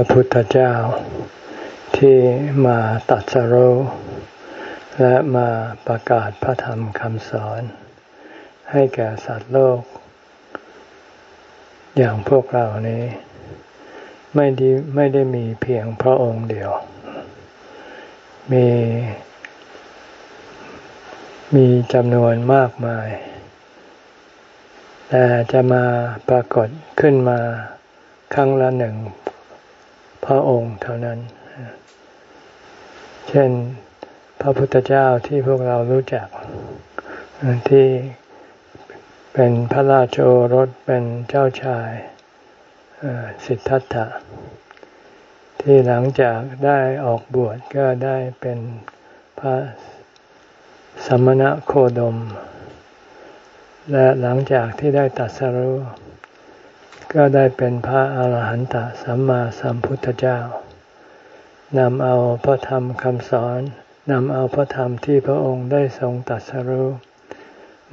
ระพุทธเจ้า ที่มาตัดสรุและมาประกาศพระธรรมคำสอน ให้แก่สัตว์โลก อย่างพวกเรานี้ ไม่ได้ไม่ได้มีเพียงพระองค์เดียว มีมีจำนวนมากมาย แต่จะมาปรากฏขึ้นมาครั้งละหนึ่ง พระองค์เท่านั้น เช่นพระพุทธเจ้าที่พวกเรารู้จัก ที่เป็นพระราชโอรสเป็นเจ้าชายสิทธัตถะ ที่หลังจากได้ออกบวชก็ได้เป็นพระสมณะโคดม และหลังจากที่ได้ตัดสรู้ ก็ได้เป็นพระอาหารหันตสัมมาสัมพุทธเจ้านำเอาพระธรรมคำสอนนำเอาพระธรรมที่พระองค์ได้ทรงตัดสรู้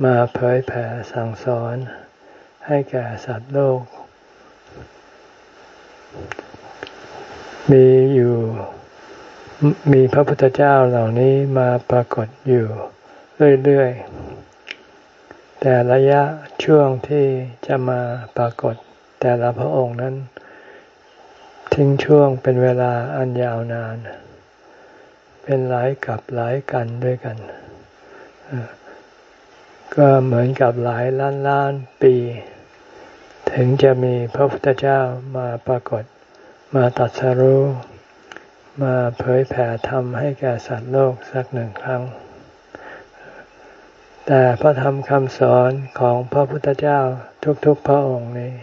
มาเผยแผ่สั่งสอน ให้แก่สัตว์โลก มีอยู่มีพระพุทธเจ้าเหล่านี้มาปรากฏอยู่เรื่อยๆ แต่ระยะช่วงที่จะมาปรากฏ แต่ละพระองค์นั้น ทิ้งช่วงเป็นเวลาอันยาวนาน เป็นหลายกับหลายกันด้วยกัน ก็เหมือนกับหลายล้านล้านปี ถึงจะมีพระพุทธเจ้ามาปรากฏมาตัดสรู้มาเผยแผ่ธรรมให้แก่สัตว์โลกสักหนึ่งครั้ง แต่พระธรรมคำสอนของพระพุทธเจ้าทุกๆพระองค์นี้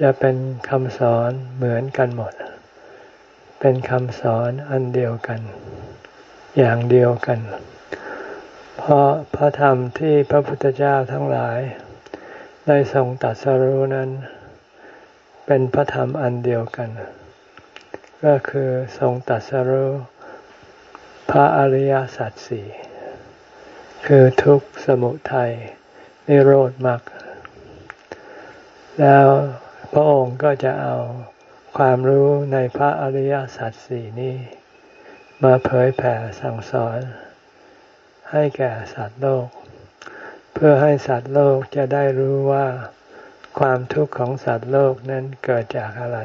จะเป็นคำสอนเหมือนกันหมด เป็นคำสอนอันเดียวกัน อย่างเดียวกัน เพราะพระธรรมที่พระพุทธเจ้าทั้งหลาย ได้ทรงตัดสรู้นั้น เป็นพระธรรมอันเดียวกัน ก็คือทรงตัดสรู้พระอริยสัจสี่คือทุกข์สมุทัยนิโรธมรรคแล้ว พระองค์ก็จะเอาความรู้ในพระอริยสัจสี่นี้ มาเผยแผ่สั่งสอน ให้แก่สัตว์โลก เพื่อให้สัตว์โลกจะได้รู้ว่าความทุกข์ของสัตว์โลกนั้นเกิดจากอะไร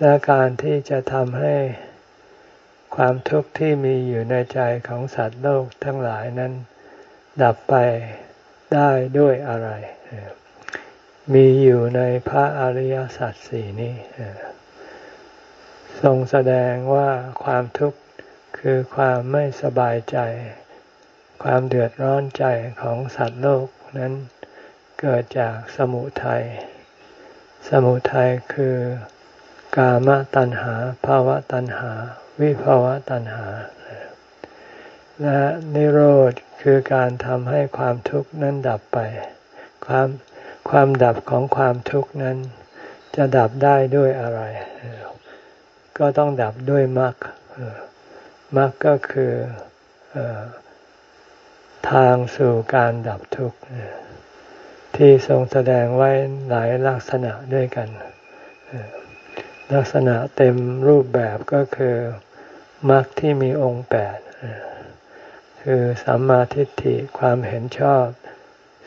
และการที่จะทำให้ความทุกข์ที่มีอยู่ในใจของสัตว์โลกทั้งหลายนั้น ดับไปได้ด้วยอะไร มีอยู่ในพระอริยสัจสี่นี้ทรงแสดงว่าความทุกข์คือความไม่สบายใจ ความเดือดร้อนใจของสัตว์โลกนั้นเกิดจากสมุทัย สมุทัยคือกามตัณหาภาวะตัณหา วิภาวะตัณหา และนิโรธคือการทำให้ความทุกข์นั้นดับไป ความ ความดับของความทุกข์นั้น จะดับได้ด้วยอะไร ก็ต้องดับด้วยมรรคมรรคก็คือทางสู่การดับทุกข์ที่ทรงแสดงไว้หลายลักษณะด้วยกัน ลักษณะเต็มรูปแบบก็คือมรรคที่มีองค์แปดคือสัมมาทิฏฐิความเห็นชอบ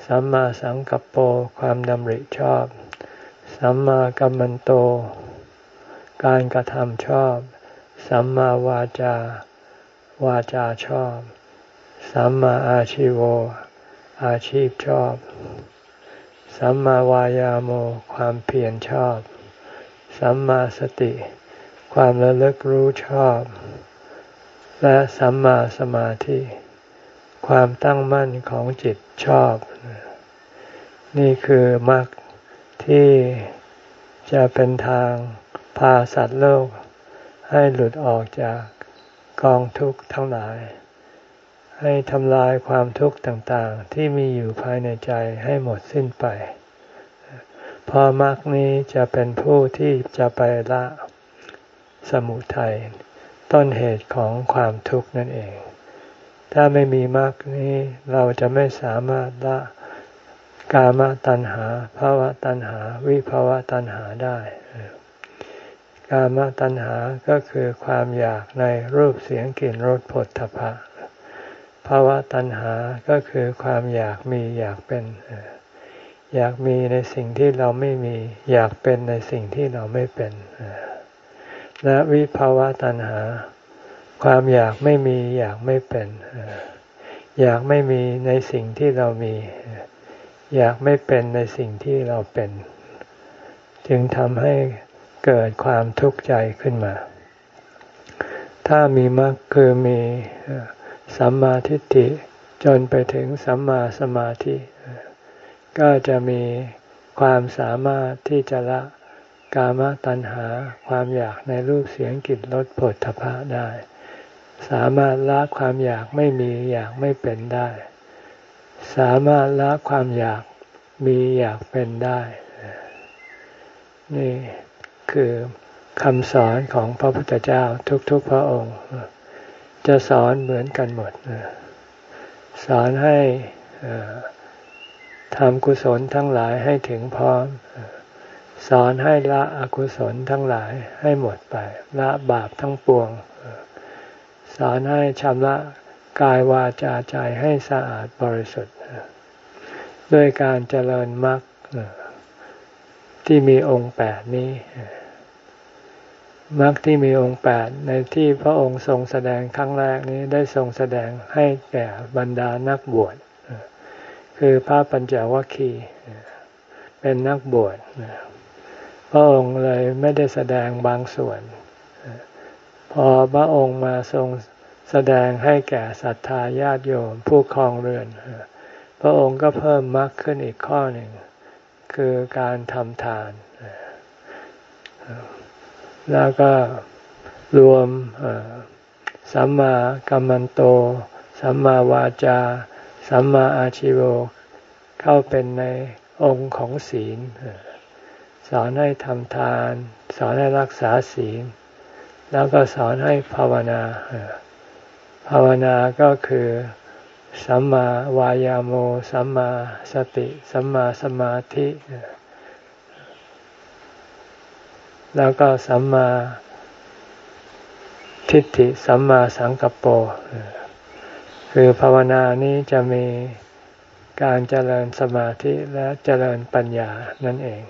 สัมมาสังกัปโปความดำริชอบ สัมมากัมมันโต การกระทำชอบ สัมมาวาจา วาจาชอบ สัมมาอาชิโว อาชีพชอบ สัมมาวายาโมความเพียรชอบ สัมมาสติ ความระลึกรู้ชอบ และสัมมาสมาธิ ความตั้งมั่นของจิตชอบ นี่คือมรรคที่จะเป็นทางพาสัตว์โลก ให้หลุดออกจากกองทุกข์ทั้งหลาย ให้ทำลายความทุกข์ต่างๆ ที่มีอยู่ภายในใจให้หมดสิ้นไป พอมรรคนี้จะเป็นผู้ที่จะไปละสมุทัยต้นเหตุของความทุกข์นั่นเอง ถ้าไม่มีมรรคนี้เราจะไม่สามารถละกามตัณหาภาวะตัณหา วิภาวะตัณหาได้ กามตัณหาก็คือความอยากในรูปเสียงกลิ่นรสผลทพะภาวะตัณหาก็คือความอยากมีอยากเป็น อยากมีในสิ่งที่เราไม่มี อยากเป็นในสิ่งที่เราไม่เป็น และวิภาวะตัณหา ความอยากไม่มีอยากไม่เป็น อยากไม่มีในสิ่งที่เรามี อยากไม่เป็นในสิ่งที่เราเป็น จึงทำให้เกิดความทุกข์ใจขึ้นมา ถ้ามีมรรคคือมีสัมมาทิฏฐิจนไปถึงสัมมาสมาธิ ก็จะมีความสามารถที่จะละกามตัณหาความอยากในรูปเสียงกลิ่นรสผลทพะได้ สามารถละความอยากไม่มีอยากไม่เป็นได้ สามารถละความอยากมีอยากเป็นได้ นี่คือคำสอนของพระพุทธเจ้าทุกๆพระองค์ จะสอนเหมือนกันหมด สอนให้ทำกุศลทั้งหลายให้ถึงพร้อม สอนให้ละอกุศลทั้งหลายให้หมดไป ละบาปทั้งปวง สอนให้ชำระกายวาจาใจให้สะอาดบริสุทธิ์ด้วยการเจริญมรรคที่มีองค์แปดนี้มรรคที่มีองค์แปดในที่พระองค์ทรงแสดงครั้งแรกนี้ได้ทรงแสดงให้แก่บรรดานักบวชคือพระปัญจวัคคีย์เป็นนักบวชพระองค์เลยไม่ได้แสดงบางส่วน พอพระองค์มาทรงแสดงให้แก่ศรัทธาญาติโยมผู้คลองเรือน พระองค์ก็เพิ่มมรรคขึ้นอีกข้อหนึ่ง คือการทำทาน แล้วก็รวมสัมมากัมมันโต สัมมาวาจา สัมมาอาชิโวเข้าเป็นในองค์ของศีล สอนให้ทำทาน สอนให้รักษาศีล แล้วก็สอนให้ภาวนา ภาวนาก็คือสัมมาวายาโม สัมมาสติ สัมมาสมาธิ แล้วก็สัมมาทิฏฐิ สัมมาสังกัปโป คือภาวนานี้จะมีการเจริญสมาธิและเจริญปัญญานั่นเอง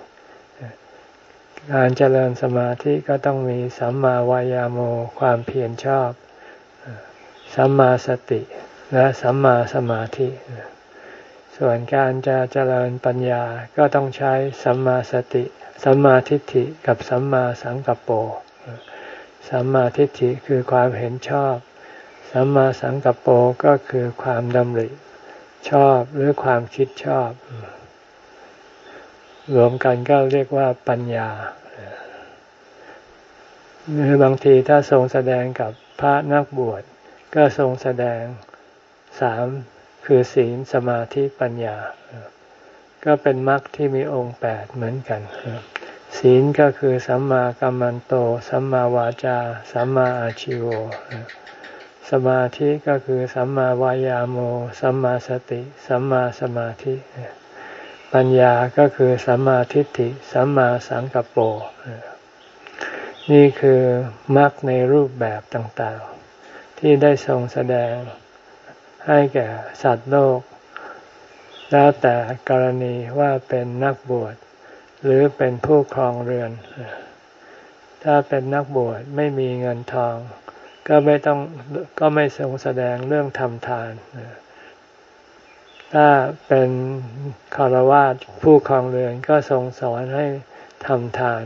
การเจริญสมาธิก็ต้องมีสัมมาวายาโมความเพียรชอบ สัมมาสติและสัมมาสมาธิ ส่วนการจะเจริญปัญญาก็ต้องใช้สัมมาสติ สัมมาทิฏฐิกับสัมมาสังกัปโปสัมมาทิฏฐิคือความเห็นชอบ สัมมาสังกัปโปก็คือความดำริชอบหรือความคิดชอบ รวมกันก็เรียกว่าปัญญาหรือบางทีถ้าทรงแสดงกับพระนักบวช ก็ทรงแสดงสามคือศีลสมาธิปัญญา ก็เป็นมรรคที่มีองค์แปดเหมือนกัน ศีลก็คือสัมมากัมมันโต สัมมาวาจา สัมมาอาชิโวสมาธิก็คือสัมมาวายาโม สัมมาสติ สัมมาสมาธิ ปัญญาก็คือสัมมาทิฏฐิสัมมาสังกัปโปนี่คือมรรคในรูปแบบต่างๆ ที่ได้ทรงแสดงให้แก่สัตว์โลก แล้วแต่กรณีว่าเป็นนักบวช หรือเป็นผู้ครองเรือน ถ้าเป็นนักบวชไม่มีเงินทอง ก็ไม่ต้องก็ไม่ทรงแสดงเรื่องทำทาน ถ้าเป็นคารวะผู้ครองเรือนก็ทรงสอนให้ทำทาน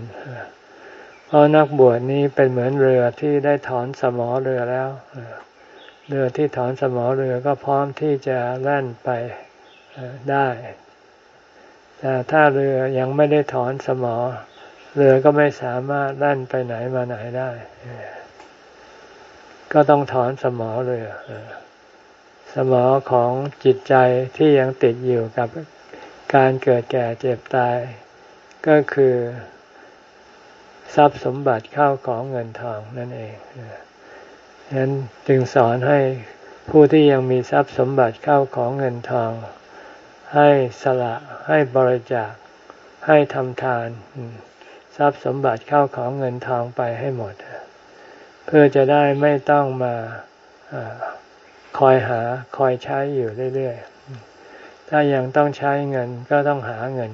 เพราะนักบวชนี้เป็นเหมือนเรือที่ได้ถอนสมอเรือแล้ว เรือที่ถอนสมอเรือก็พร้อมที่จะแล่นไปได้ แต่ถ้าเรือยังไม่ได้ถอนสมอ เรือก็ไม่สามารถแล่นไปไหนมาไหนได้ ก็ต้องถอนสมอเรือ สมอของจิตใจที่ยังติดอยู่กับการเกิดแก่เจ็บตาย ก็คือ ทรัพย์สมบัติเข้าของเงินทองนั่นเองฉะนั้นจึงสอนให้ผู้ที่ยังมีทรัพย์สมบัติเข้าของเงินทอง ให้สละให้บริจาคให้ทำทาน ทรัพย์สมบัติเข้าของเงินทองไปให้หมด เพื่อจะได้ไม่ต้องมา คอยหาคอยใช้อยู่เรื่อยๆ ถ้ายังต้องใช้เงินก็ต้องหาเงิน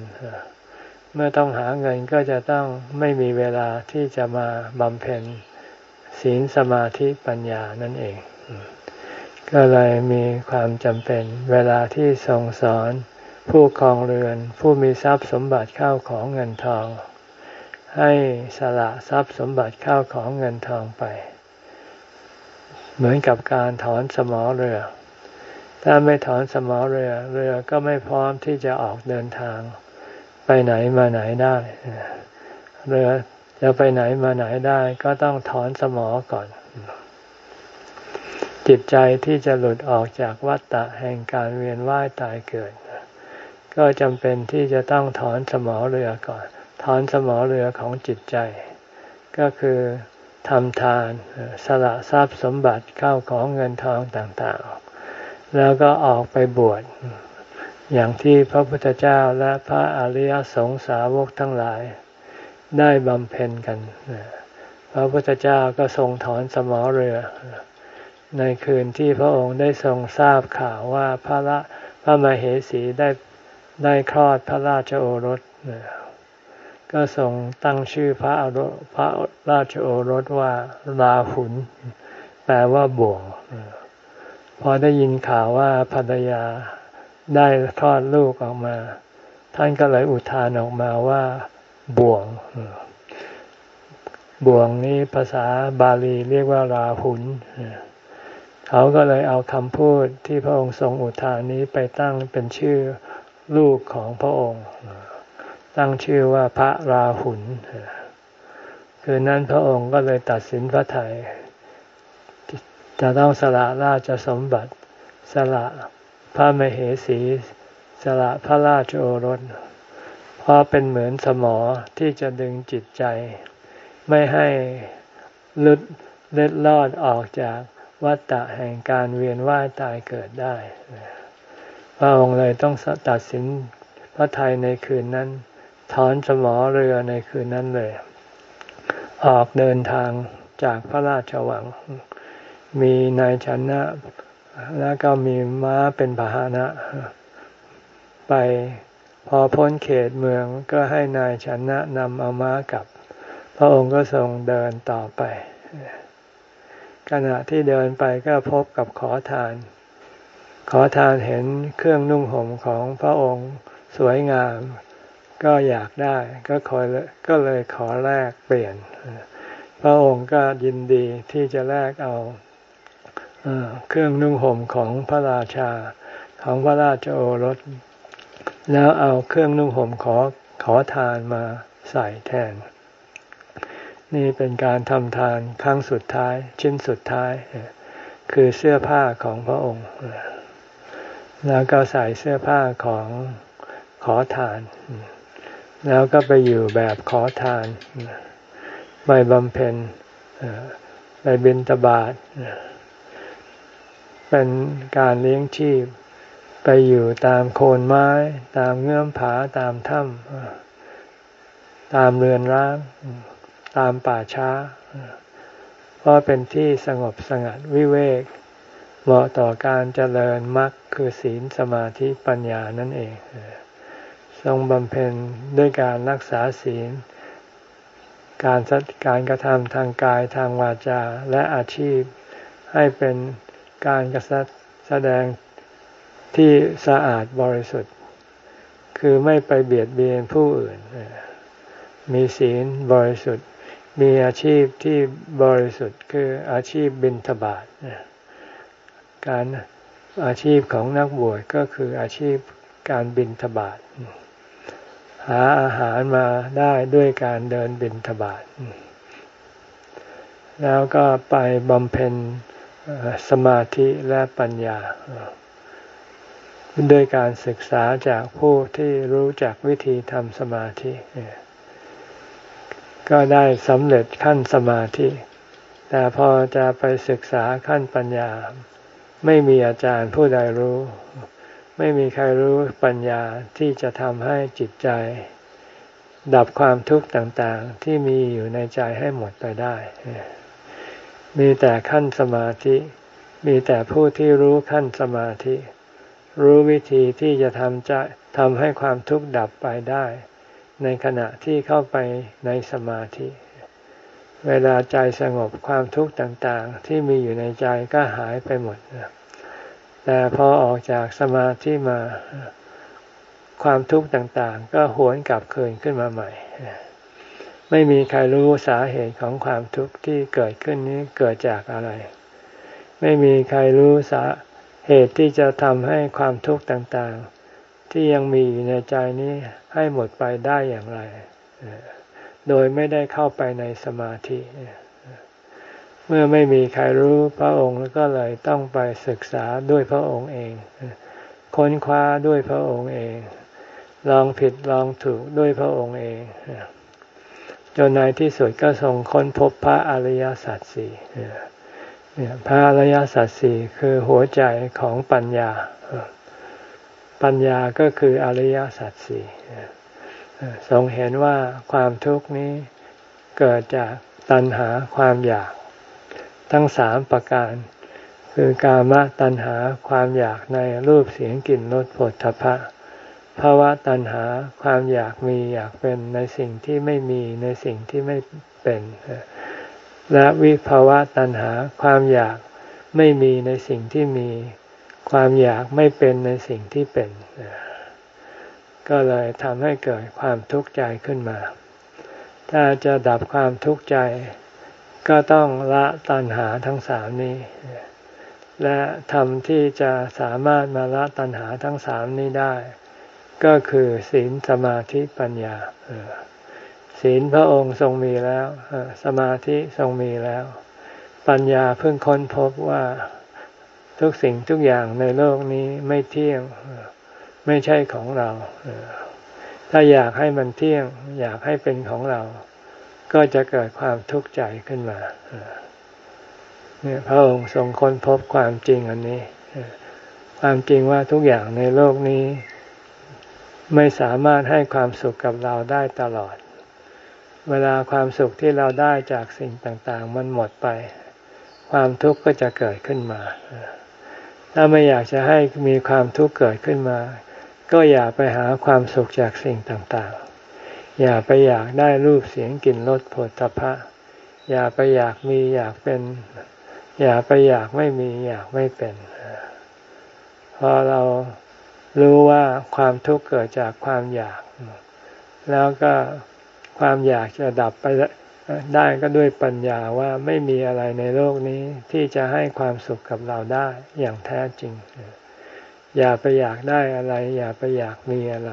เมื่อต้องหาเงินก็จะต้องไม่มีเวลาที่จะมาบำเพ็ญศีลสมาธิปัญญานั่นเอง ก็เลยมีความจำเป็นเวลาที่ทรงสอน ผู้ครองเรือน ผู้มีทรัพย์สมบัติเข้าของเงินทอง ให้สละทรัพย์สมบัติเข้าของเงินทองไป เหมือนกับการถอนสมอเรือ ถ้าไม่ถอนสมอเรือ เรือก็ไม่พร้อมที่จะออกเดินทาง ไปไหนมาไหนได้ เรือจะไปไหนมาไหนได้ก็ต้องถอนสมอก่อน จิตใจที่จะหลุดออกจากวัฏฏะแห่งการเวียนว่ายตายเกิด ก็จำเป็นที่จะต้องถอนสมอเรือก่อน ถอนสมอเรือของจิตใจ ก็คือ ทำทานสละทรัพย์สมบัติเข้าของเงินทองต่างๆ แล้วก็ออกไปบวช อย่างที่พระพุทธเจ้าและพระอริยสงสาวกทั้งหลาย ได้บำเพ็ญกัน พระพุทธเจ้าก็ทรงถอนสมอเรือ ในคืนที่พระองค์ได้ทรงทราบข่าวว่าพระละพระมเหสีได้ได้คลอดพระราชโอรส ก็ทรงตั้งชื่อพระอรพระราชโอรสว่าลาหุนแปลว่าบ่วงพอได้ยินข่าวว่าภรรยาได้คลอดลูกออกมา ท่านก็เลยอุทานออกมาว่า บ่วง บ่วงนี้ภาษาบาลีเรียกว่าราหุนเขาก็เลยเอาคำพูดที่พระองค์ทรงอุทานนี้ไปตั้งเป็นชื่อลูกของพระองค์ ตั้งชื่อว่าพระราหุนคือนั้นพระองค์ก็เลยตัดสินพระไทยจะต้องสละราชสมบัติ สละพระมเหสี สละพระราชโอรสเพราะเป็นเหมือนสมอที่จะดึงจิตใจ ไม่ให้ลุดเล็ดลอดออกจากวัฏฏะแห่งการเวียนว่ายตายเกิดได้พระองค์เลยต้องตัดสินพระไทยในคืนนั้น ถอนสมอเรือในคืนนั้นเลย ออกเดินทางจากพระราชวัง มีนายชนะ แล้วก็มีม้าเป็นพาหนะ ไปพอพ้นเขตเมืองก็ให้นายชนะนำเอาม้ากลับ พระองค์ก็ทรงเดินต่อไป ขณะที่เดินไปก็พบกับขอทาน ขอทานเห็นเครื่องนุ่งห่มของพระองค์สวยงาม ก็อยากได้ก็คอยก็เลยขอแลกเปลี่ยน พระองค์ก็ยินดีที่จะแลกเอาเครื่องนุ่งห่มของพระราชาของพระราชโอรส แล้วเอาเครื่องนุ่งห่มขอขอทานมาใส่แทน นี่เป็นการทำทานครั้งสุดท้าย ชิ้นสุดท้าย คือเสื้อผ้าของพระองค์ แล้วก็ใส่เสื้อผ้าของขอทาน แล้วก็ไปอยู่แบบขอทานไปบำเพ็ญไปบินตบาทเป็นการเลี้ยงชีพ ไปอยู่ตามโคนไม้ ตามเงื่อมผาตามถ้ำตามเรือนร้างตามป่าช้า เพราะเป็นที่สงบสงัดวิเวก เหมาะต่อการเจริญมรรคคือศีลสมาธิปัญญานั่นเอง ทรงบำเพ็ญด้วยการรักษาศีล การสัการกระทำทางกายทางวาจาและอาชีพ ให้เป็นการกระแสดงที่สะอาดบริสุทธิ์ คือไม่ไปเบียดเบียนผู้อื่น มีศีลบริสุทธิ์ มีอาชีพที่บริสุทธิ์คืออาชีพบิณฑบาตการอาชีพของนักบวชก็คืออาชีพการบิณฑบาต หาอาหารมาได้ด้วยการเดินบิณฑบาตแล้วก็ไปบำเพ็ญสมาธิและปัญญาด้วยการศึกษาจากผู้ที่รู้จักวิธีทำสมาธิ ก็ได้สำเร็จขั้นสมาธิ แต่พอจะไปศึกษาขั้นปัญญา ไม่มีอาจารย์ผู้ใดรู้ ไม่มีใครรู้ปัญญาที่จะทำให้จิตใจ ดับความทุกข์ต่างๆ ที่มีอยู่ในใจให้หมดไปได้ มีแต่ขั้นสมาธิ มีแต่ผู้ที่รู้ขั้นสมาธิ รู้วิธีที่จะทำจะทำให้ความทุกข์ดับไปได้ ในขณะที่เข้าไปในสมาธิ เวลาใจสงบความทุกข์ต่างๆ ที่มีอยู่ในใจก็หายไปหมด แต่พอออกจากสมาธิมาความทุกข์ต่างๆ ก็หวนกลับคืนขึ้นมาใหม่ ไม่มีใครรู้สาเหตุของความทุกข์ที่เกิดขึ้นนี้เกิดจากอะไร ไม่มีใครรู้สาเหตุที่จะทำให้ความทุกข์ต่างๆ ที่ยังมีอยู่ในใจนี้ให้หมดไปได้อย่างไร โดยไม่ได้เข้าไปในสมาธิ เมื่อไม่มีใครรู้พระองค์ก็เลยต้องไปศึกษาด้วยพระองค์เอง ค้นคว้าด้วยพระองค์เอง ลองผิดลองถูกด้วยพระองค์เองจนในที่สุดก็ทรงค้นพบพระอริยสัจสี่พระอริยสัจสี่คือหัวใจของปัญญา ปัญญาก็คืออริยสัจสี่ทรงเห็นว่าความทุกข์นี้เกิดจากตัณหาความอยาก ทั้งสามประการ คือกามตัณหาความอยากในรูปเสียงกลิ่นรสผลทพะภาวะตัณหาความอยากมีอยากเป็นในสิ่งที่ไม่มีในสิ่งที่ไม่เป็น และวิภาวะตัณหาความอยากไม่มีในสิ่งที่มี ความอยากไม่เป็นในสิ่งที่เป็น ก็เลยทำให้เกิดความทุกข์ใจขึ้นมา ถ้าจะดับความทุกข์ใจ ก็ต้องละตัณหาทั้งสามนี้ และทำที่จะสามารถมาละตัณหาทั้งสามนี้ได้ ก็คือศีลสมาธิปัญญาศีลพระองค์ทรงมีแล้วสมาธิทรงมีแล้ว ปัญญาเพิ่งค้นพบว่าทุกสิ่งทุกอย่างในโลกนี้ไม่เที่ยงไม่ใช่ของเรา ถ้าอยากให้มันเที่ยง อยากให้เป็นของเรา ก็จะเกิดความทุกข์ใจขึ้นมาเนี่ยพระองค์ทรงค้นพบความจริงอันนี้ ความจริงว่าทุกอย่างในโลกนี้ ไม่สามารถให้ความสุขกับเราได้ตลอด เวลาความสุขที่เราได้จากสิ่งต่าง ๆ มันหมดไป ความทุกข์ก็จะเกิดขึ้นมา ถ้าไม่อยากจะให้มีความทุกข์เกิดขึ้นมา ก็อย่าไปหาความสุขจากสิ่งต่าง ๆ อย่าไปอยากได้รูปเสียงกลิ่นรสผลตภะอย่าไปอยากมีอยากเป็น อย่าไปอยากไม่มีอยากไม่เป็นพอเรารู้ว่าความทุกข์เกิดจากความอยาก แล้วก็ความอยากจะดับไปได้ก็ด้วยปัญญาว่าไม่มีอะไรในโลกนี้ที่จะให้ความสุขกับเราได้อย่างแท้จริง อย่าไปอยากได้อะไร อย่าไปอยากมีอะไร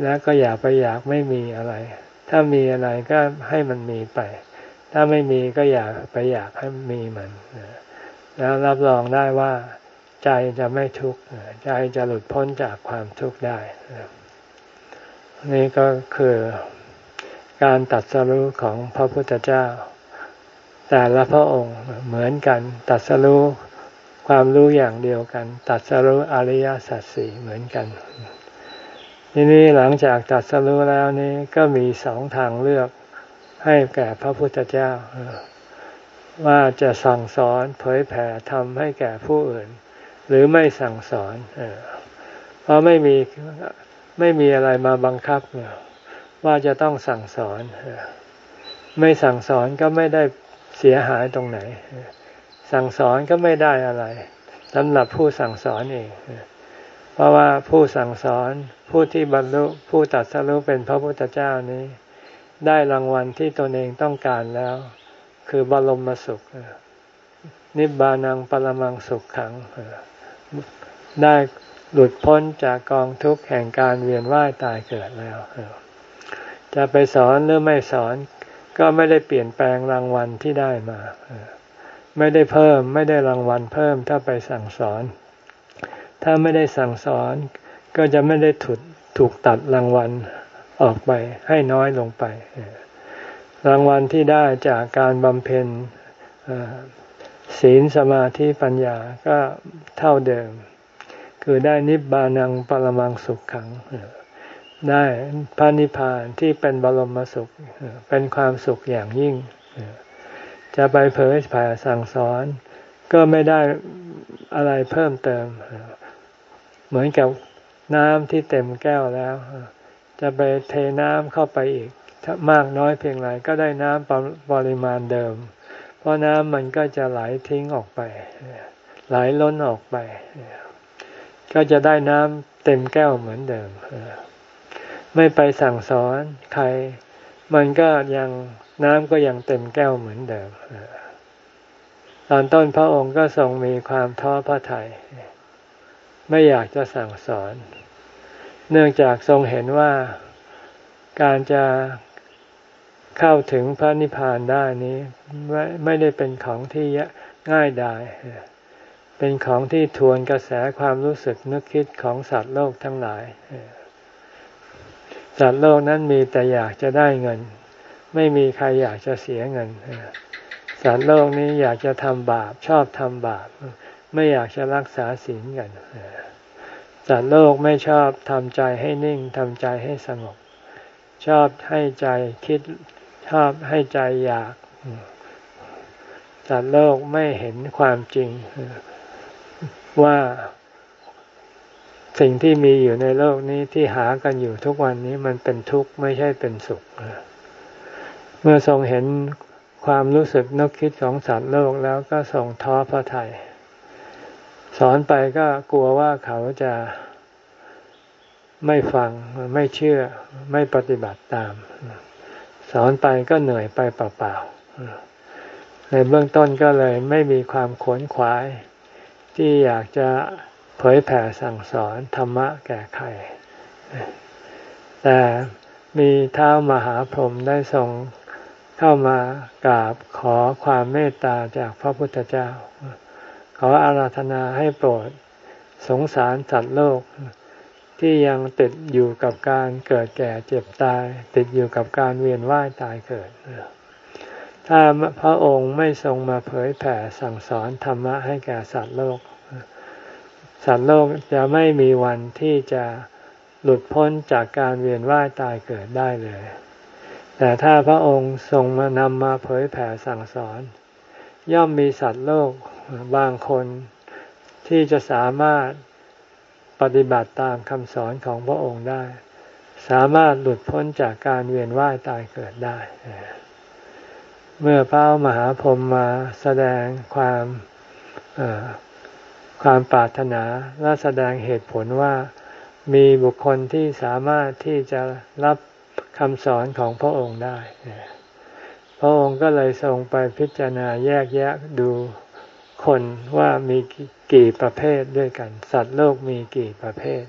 แล้วก็อย่าไปอยากไม่มีอะไร ถ้ามีอะไรก็ให้มันมีไป ถ้าไม่มีก็อย่าไปอยากให้มีมันแล้วรับรองได้ว่า ใจจะไม่ทุกข์ใจจะหลุดพ้นจากความทุกข์ได้นี่ก็คือการตัดสรู้ของพระพุทธเจ้า แต่ละพระองค์เหมือนกันตัดสรู้ความรู้อย่างเดียวกัน ตัดสรู้อริยสัจสี่เหมือนกัน ทีนี้หลังจากตัดสรู้แล้วนี้ก็มีสองทางเลือกให้แก่พระพุทธเจ้า ว่าจะสั่งสอนเผยแผ่ทำให้แก่ผู้อื่น หรือไม่สั่งสอนเพราะไม่มีไม่มีอะไรมาบังคับว่าจะต้องสั่งสอนไม่สั่งสอนก็ไม่ได้เสียหายตรงไหน สั่งสอนก็ไม่ได้อะไรสำหรับผู้สั่งสอนเองเราะว่าผู้สั่งสอนผู้ที่บรรลุผู้ตัดสรุเป็นพระพุทธเจ้านี้ ได้รางวัลที่ตนเองต้องการแล้ว คือบรมสุข นิบานังปรมังสุขขัง ได้หลุดพ้นจากกองทุกข์แห่งการเวียนว่ายตายเกิดแล้ว จะไปสอนหรือไม่สอนก็ไม่ได้เปลี่ยนแปลงรางวัลที่ได้มา ไม่ได้เพิ่มไม่ได้รางวัลเพิ่มถ้าไปสั่งสอน ถ้าไม่ได้สั่งสอนก็จะไม่ได้ถูกถูกตัดรางวัลออกไปให้น้อยลงไป รางวัลที่ได้จากการบำเพ็ญศีลสมาธิปัญญาก็เท่าเดิม คือได้นิบบานังปรมังสุขขัง ได้พระนิพพานที่เป็นบรมสุข เป็นความสุขอย่างยิ่ง จะไปเผยแผ่สั่งสอน ก็ไม่ได้อะไรเพิ่มเติม เหมือนกับน้ำที่เต็มแก้วแล้ว จะไปเทน้ำเข้าไปอีกมากน้อยเพียงไรก็ได้น้ำปริมาณเดิม เพราะน้ำมันก็จะไหลทิ้งออกไป ไหลล้นออกไป ก็จะได้น้ำเต็มแก้วเหมือนเดิม ไม่ไปสั่งสอนใคร มันก็ยังน้ำก็ยังเต็มแก้วเหมือนเดิม ตอนต้นพระองค์ก็ทรงมีความท้อพระทยัย ไม่อยากจะสั่งสอน เนื่องจากทรงเห็นว่าการจะเข้าถึงพระนิพพานได้นี้ไม่ไม่ได้เป็นของที่ง่ายดาย เป็นของที่ทวนกระแสความรู้สึกนึกคิดของสัตว์โลกทั้งหลาย สัตว์โลกนั้นมีแต่อยากจะได้เงิน ไม่มีใครอยากจะเสียเงิน สัตว์โลกนี้อยากจะทำบาปชอบทำบาป ไม่อยากจะรักษาศีลกันสัตว์โลกไม่ชอบทำใจให้นิ่งทำใจให้สงบ ชอบให้ใจคิดชอบให้ใจอยาก สัตว์โลกไม่เห็นความจริง ว่าสิ่งที่มีอยู่ในโลกนี้ที่หากันอยู่ทุกวันนี้มันเป็นทุกข์ไม่ใช่เป็นสุข เมื่อทรงเห็นความรู้สึกนึกคิดของสัตว์โลกแล้วก็ทรงท้อพระทยัย สอนไปก็กลัวว่าเขาจะไม่ฟังไม่เชื่อไม่ปฏิบัติตาม สอนไปก็เหนื่อยไปเปล่าๆในเบื้องต้นก็เลยไม่มีความขวนขวาย ที่อยากจะเผยแผ่สั่งสอนธรรมะแก่ใคร แต่มีเท้ามหาพรหมได้ส่งเข้ามากราบขอความเมตตาจากพระพุทธเจ้า ออาราธนาให้โปรด สงสารสัตว์โลก ที่ยังติดอยู่กับการเกิดแก่เจ็บตาย ติดอยู่กับการเวียนว่ายตายเกิด ถ้าพระองค์ไม่ทรงมาเผยแผ่สั่งสอนธรรมะให้แก่สัตว์โลก สัตว์โลกจะไม่มีวันที่จะหลุดพ้นจากการเวียนว่ายตายเกิดได้เลย แต่ถ้าพระองค์ทรงมานำมาเผยแผ่สั่งสอน ย่อมมีสัตว์โลกบางคนที่จะสามารถปฏิบัติตามคำสอนของพระองค์ได้ สามารถหลุดพ้นจากการเวียนว่ายตายเกิดได้ เมื่อพระมหาพรหมมาแสดงความความปรารถนาและแสดงเหตุผลว่ามีบุคคลที่สามารถที่จะรับคำสอนของพระองค์ได้ พระองค์ก็เลยทรงไปพิจารณาแยกแยะดู คนว่ามีกี่ประเภทด้วยกัน สัตว์โลกมีกี่ประเภท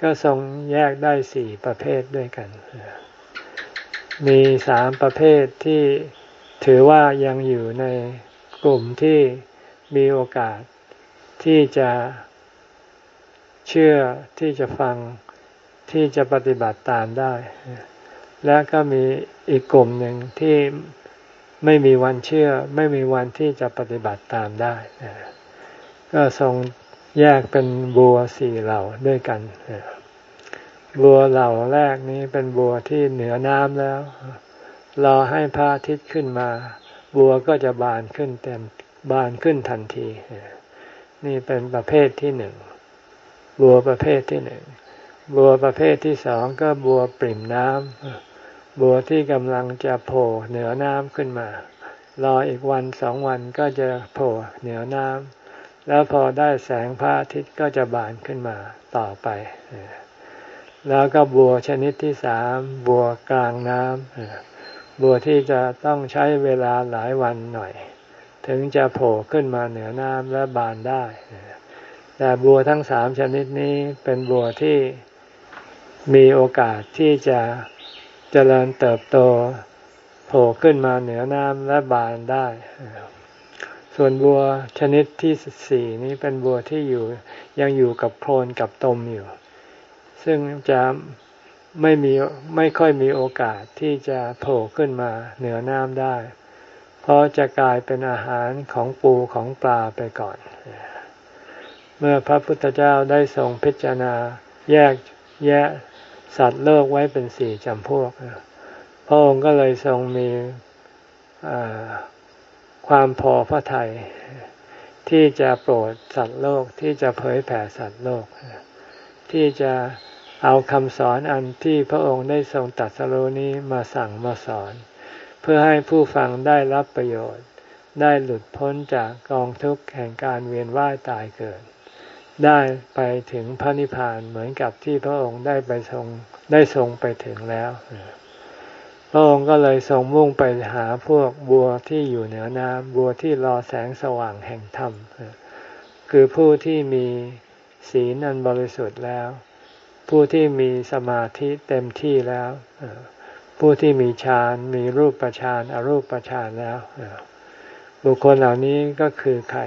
ก็ทรงแยกได้สี่ประเภทด้วยกัน มีสามประเภทที่ถือว่ายังอยู่ในกลุ่มที่มีโอกาสที่จะเชื่อที่จะฟังที่จะปฏิบัติตามได้ และก็มีอีกกลุ่มหนึ่งที่ ไม่มีวันเชื่อ ไม่มีวันที่จะปฏิบัติตามได้ ก็ทรงแยกเป็นบัวสี่เหล่าด้วยกัน บัวเหล่าแรกนี้เป็นบัวที่เหนือน้ำแล้ว รอให้พระอาทิตย์ขึ้นมา บัวก็จะบานขึ้นเต็มบานขึ้นทันที นี่เป็นประเภทที่หนึ่ง บัวประเภทที่หนึ่ง บัวประเภทที่สองก็บัวปริ่มน้ำ บัวที่กำลังจะโผล่เหนือน้ำขึ้นมา รออีกวันสองวันก็จะโผล่เหนือน้ำแล้วพอได้แสงพระอาทิตย์ก็จะบานขึ้นมาต่อไป แล้วก็บัวชนิดที่สามบัวกลางน้ำบัวที่จะต้องใช้เวลาหลายวันหน่อย ถึงจะโผล่ขึ้นมาเหนือน้ำและบานได้ แต่บัวทั้งสามชนิดนี้เป็นบัวที่มีโอกาสที่จะ เจริญเติบโตโผล่ขึ้นมาเหนือน้ำและบานได้ ส่วนบัวชนิดที่สี่นี้เป็นบัวที่อยู่ยังอยู่กับโคลนกับตมอยู่ ซึ่งจะไม่มีไม่ค่อยมีโอกาสที่จะโผล่ขึ้นมาเหนือน้ำได้ เพราะจะกลายเป็นอาหารของปูของปลาไปก่อน เมื่อพระพุทธเจ้าได้ทรงพิจารณาแยกแยะ สัตว์โลกไว้เป็นสี่จำพวกพระองค์ก็เลยทรงมีความพอพระทยัยที่จะโปรดสัตว์โลกที่จะเผยแผ่สัตว์โลก ที่จะเอาคำสอนอันที่พระองค์ได้ทรงตัดสรุนี้มาสั่งมาสอน เพื่อให้ผู้ฟังได้รับประโยชน์ ได้หลุดพ้นจากกองทุกข์แห่งการเวียนว่ายตายเกิด ได้ไปถึงพระนิพพานเหมือนกับที่พระองค์ได้ไปทรงได้ทรงไปถึงแล้ว พระองค์ก็เลยทรงมุ่งไปหาพวกบัวที่อยู่เหนือน้ำบัวที่รอแสงสว่างแห่งธรรม คือผู้ที่มีศีลอันบริสุทธิ์แล้ว ผู้ที่มีสมาธิเต็มที่แล้ว ผู้ที่มีฌานมีรูปฌานอรูปฌานแล้ว บุคคลเหล่านี้ก็คือใคร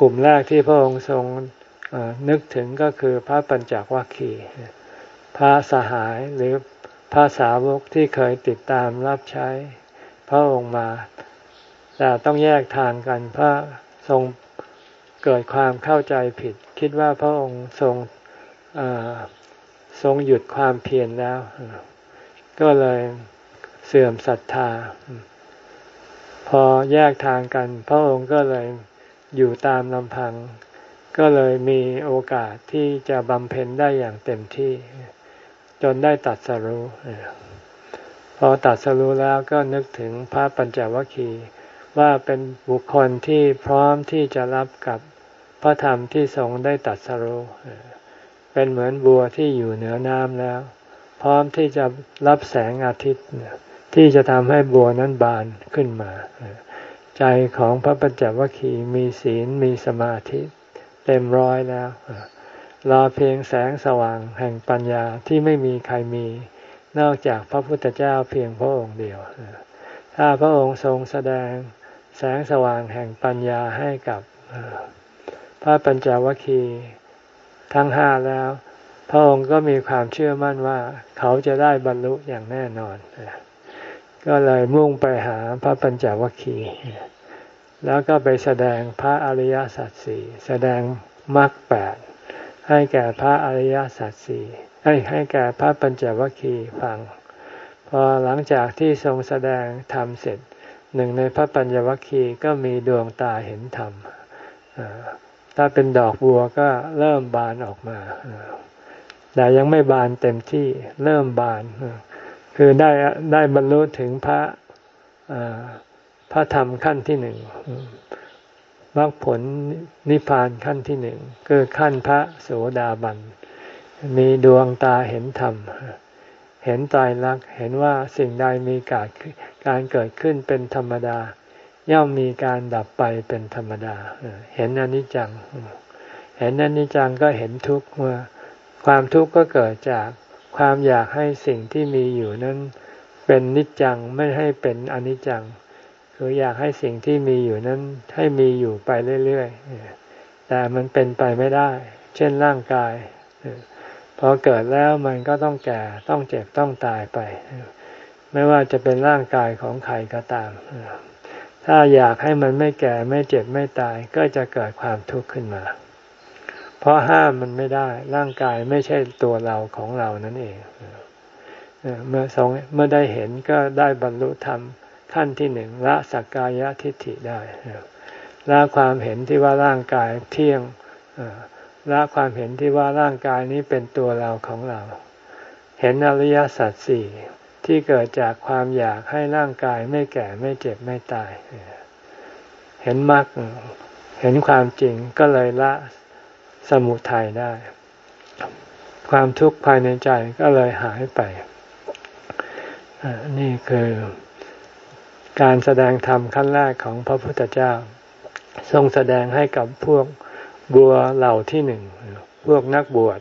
กลุ่มแรกที่พระองค์ทรงนึกถึงก็คือพระปัญจวัคคีย์พระสหายหรือพระสาวกที่เคยติดตามรับใช้ พระองค์มา แต่ต้องแยกทางกันพระทรงเกิดความเข้าใจผิด คิดว่าพระองค์ทรงทรงหยุดความเพียรแล้ว ก็เลยเสื่อมศรัทธา พอแยกทางกัน พระองค์ก็เลย อยู่ตามลำพัง ก็เลยมีโอกาสที่จะบำเพ็ญได้อย่างเต็มที่ จนได้ตัดสรู้พอตัดสรู้แล้วก็นึกถึงพระปัญจวัคคีย์ว่าเป็นบุคคลที่พร้อมที่จะรับกับพระธรรมที่ทรงได้ตัดสรู้เป็นเหมือนบัวที่อยู่เหนือน้ำแล้ว พร้อมที่จะรับแสงอาทิตย์ที่จะทำให้บัวนั้นบานขึ้นมา ใจของพระปัญจวัคคีย์มีศีลมีสมาธิ เต็มร้อยแล้ว รอเพียงแสงสว่างแห่งปัญญาที่ไม่มีใครมี นอกจากพระพุทธเจ้าเพียงพระองค์เดียว ถ้าพระองค์ทรงแสดงแสงสว่างแห่งปัญญาให้กับพระปัญจวัคคีย์ทั้งห้าแล้ว พระองค์ก็มีความเชื่อมั่นว่าเขาจะได้บรรลุอย่างแน่นอน ก็เลยมุ่งไปหาพระปัญจวัคคีย์แล้วก็ไปแสดงพระอริยสัจสี่แสดงมรรคแปดให้แก่พระอริยสัจสี่ให้ให้แก่พระปัญจวัคคีย์ฟัง พอหลังจากที่ทรงแสดงธรรมเสร็จ หนึ่งในพระปัญจวัคคีย์ก็มีดวงตาเห็นธรรมถ้าเป็นดอกบัวก็เริ่มบานออกมาแต่ยังไม่บานเต็มที่เริ่มบาน คือได้ได้บรรลุถึงพระพระธรรมขั้นที่หนึ่งมรรคผลนิพพานขั้นที่หนึ่งคือขั้นพระโสดาบัน มีดวงตาเห็นธรรม เห็นตายรักเห็นว่าสิ่งใดมีการการเกิดขึ้นเป็นธรรมดา ย่อมมีการดับไปเป็นธรรมดา เห็นอนิจจัง เห็นอนิจจังก็เห็นทุกข์ว่าความทุกข์ก็เกิดจาก ความอยากให้สิ่งที่มีอยู่นั้นเป็นนิจจังไม่ให้เป็นอนิจจัง คืออยากให้สิ่งที่มีอยู่นั้นให้มีอยู่ไปเรื่อยๆแต่มันเป็นไปไม่ได้ เช่นร่างกายพอเกิดแล้วมันก็ต้องแก่ต้องเจ็บต้องตายไป ไม่ว่าจะเป็นร่างกายของใครก็ตามถ้าอยากให้มันไม่แก่ไม่เจ็บไม่ตายก็จะเกิดความทุกข์ขึ้นมา เพราะห้ามมันไม่ได้ ร่างกายไม่ใช่ตัวเราของเรานั่นเองเมื่อสองเมื่อได้เห็นก็ได้บรรลุธรรมขั้นที่หนึ่งละสักกายทิฏฐิได้ละความเห็นที่ว่าร่างกายเที่ยงละความเห็นที่ว่าร่างกายนี้เป็นตัวเราของเรา เห็นอริยสัจสี่ที่เกิดจากความอยากให้ร่างกายไม่แก่ไม่เจ็บไม่ตาย เห็นมรรคเห็นความจริงก็เลยละ สมุทัยได้ ความทุกข์ภายในใจก็เลยหายไป นี่คือการแสดงธรรมขั้นแรกของพระพุทธเจ้า ทรงแสดงให้กับพวกบัวเหล่าที่หนึ่ง พวกนักบวช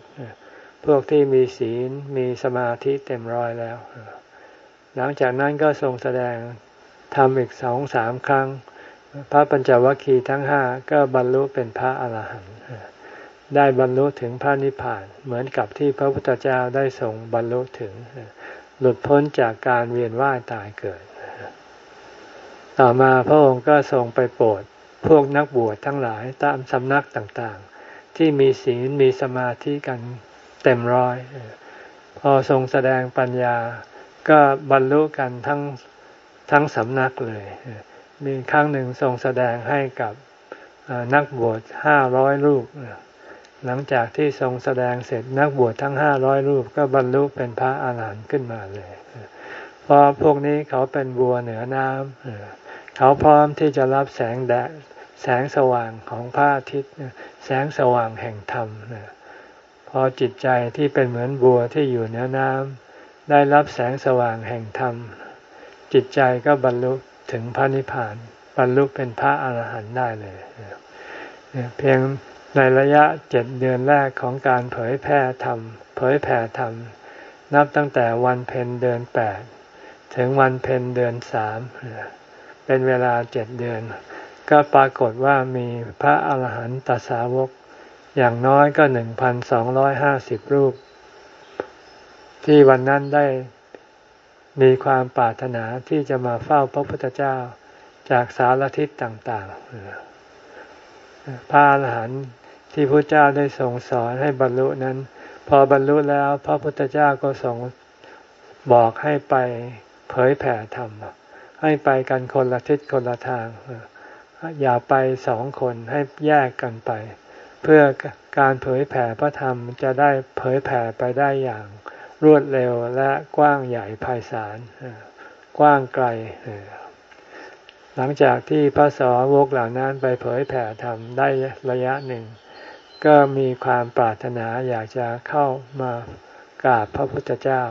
พวกที่มีศีลมีสมาธิเต็มร้อยแล้ว หลังจากนั้นก็ทรงแสดงทำอีกสองสามครั้ง พระปัญจวัคคีย์ทั้งห้าก็บรรลุเป็นพระอรหันต์ ได้บรรลุถึงพระนิพพาน เหมือนกับที่พระพุทธเจ้าได้ทรงบรรลุถึง หลุดพ้นจากการเวียนว่ายตายเกิด ต่อมาพระองค์ก็ทรงไปโปรดพวกนักบวชทั้งหลายตามสำนักต่างๆ ที่มีศีลมีสมาธิกันเต็มร้อย พอทรงแสดงปัญญาก็บรรลุกันทั้งทั้งสำนักเลย มีครั้งหนึ่งทรงแสดงให้กับนักบวชห้าร้อยรูป หลังจากที่ทรงแสดงเสร็จนักบวชทั้งห้าร้อยรูปก็บรรลุเป็นพระอาหารหันต์ขึ้นมาเลย เพราะพวกนี้เขาเป็นบัวเหนือน้ำเขาพร้อมที่จะรับแสงแดดแสงสว่างของพระอาทิตย์แสงสว่างแห่งธรรมพอจิตใจที่เป็นเหมือนบัวที่อยู่เหนือน้ำได้รับแสงสว่างแห่งธรรม จิตใจก็บรรลุถึงพระนิพพาน บรรลุเป็นพระอาหารหันต์ได้เลยเพียง ในระยะเจ็ดเดือนแรกของการเผยแพร่ธรรม เผยแผ่ธรรม นับตั้งแต่วันเพ็ญเดือนแปดถึงวันเพ็ญเดือนสามเป็นเวลาเจ็ดเดือน ก็ปรากฏว่ามีพระอาหารหันตสาวก อย่างน้อยก็หนึ่งพันสองร้อยห้าสิบรูป ที่วันนั้นได้มีความปรารถนาที่จะมาเฝ้าพระพุทธเจ้าจากสารทิศต่าง ๆ พระอาหารหันต์ ที่พระเจ้าได้ทรงสอนให้บรรลุนั้น พอบรรลุแล้วพระพุทธเจ้าก็ทรงบอกให้ไปเผยแผ่ธรรม ให้ไปกันคนละทิศคนละทาง อย่าไปสองคนให้แยกกันไป เพื่อการเผยแผ่พระธรรมจะได้เผยแผ่ไปได้อย่างรวดเร็วและกว้างใหญ่ไพศาลกว้างไกล หลังจากที่พระสาวกเหล่านั้นไปเผยแผ่ธรรมได้ระยะหนึ่ง ก็มีความปรารถนาอยากจะเข้ามากราบพระพุทธเจ้า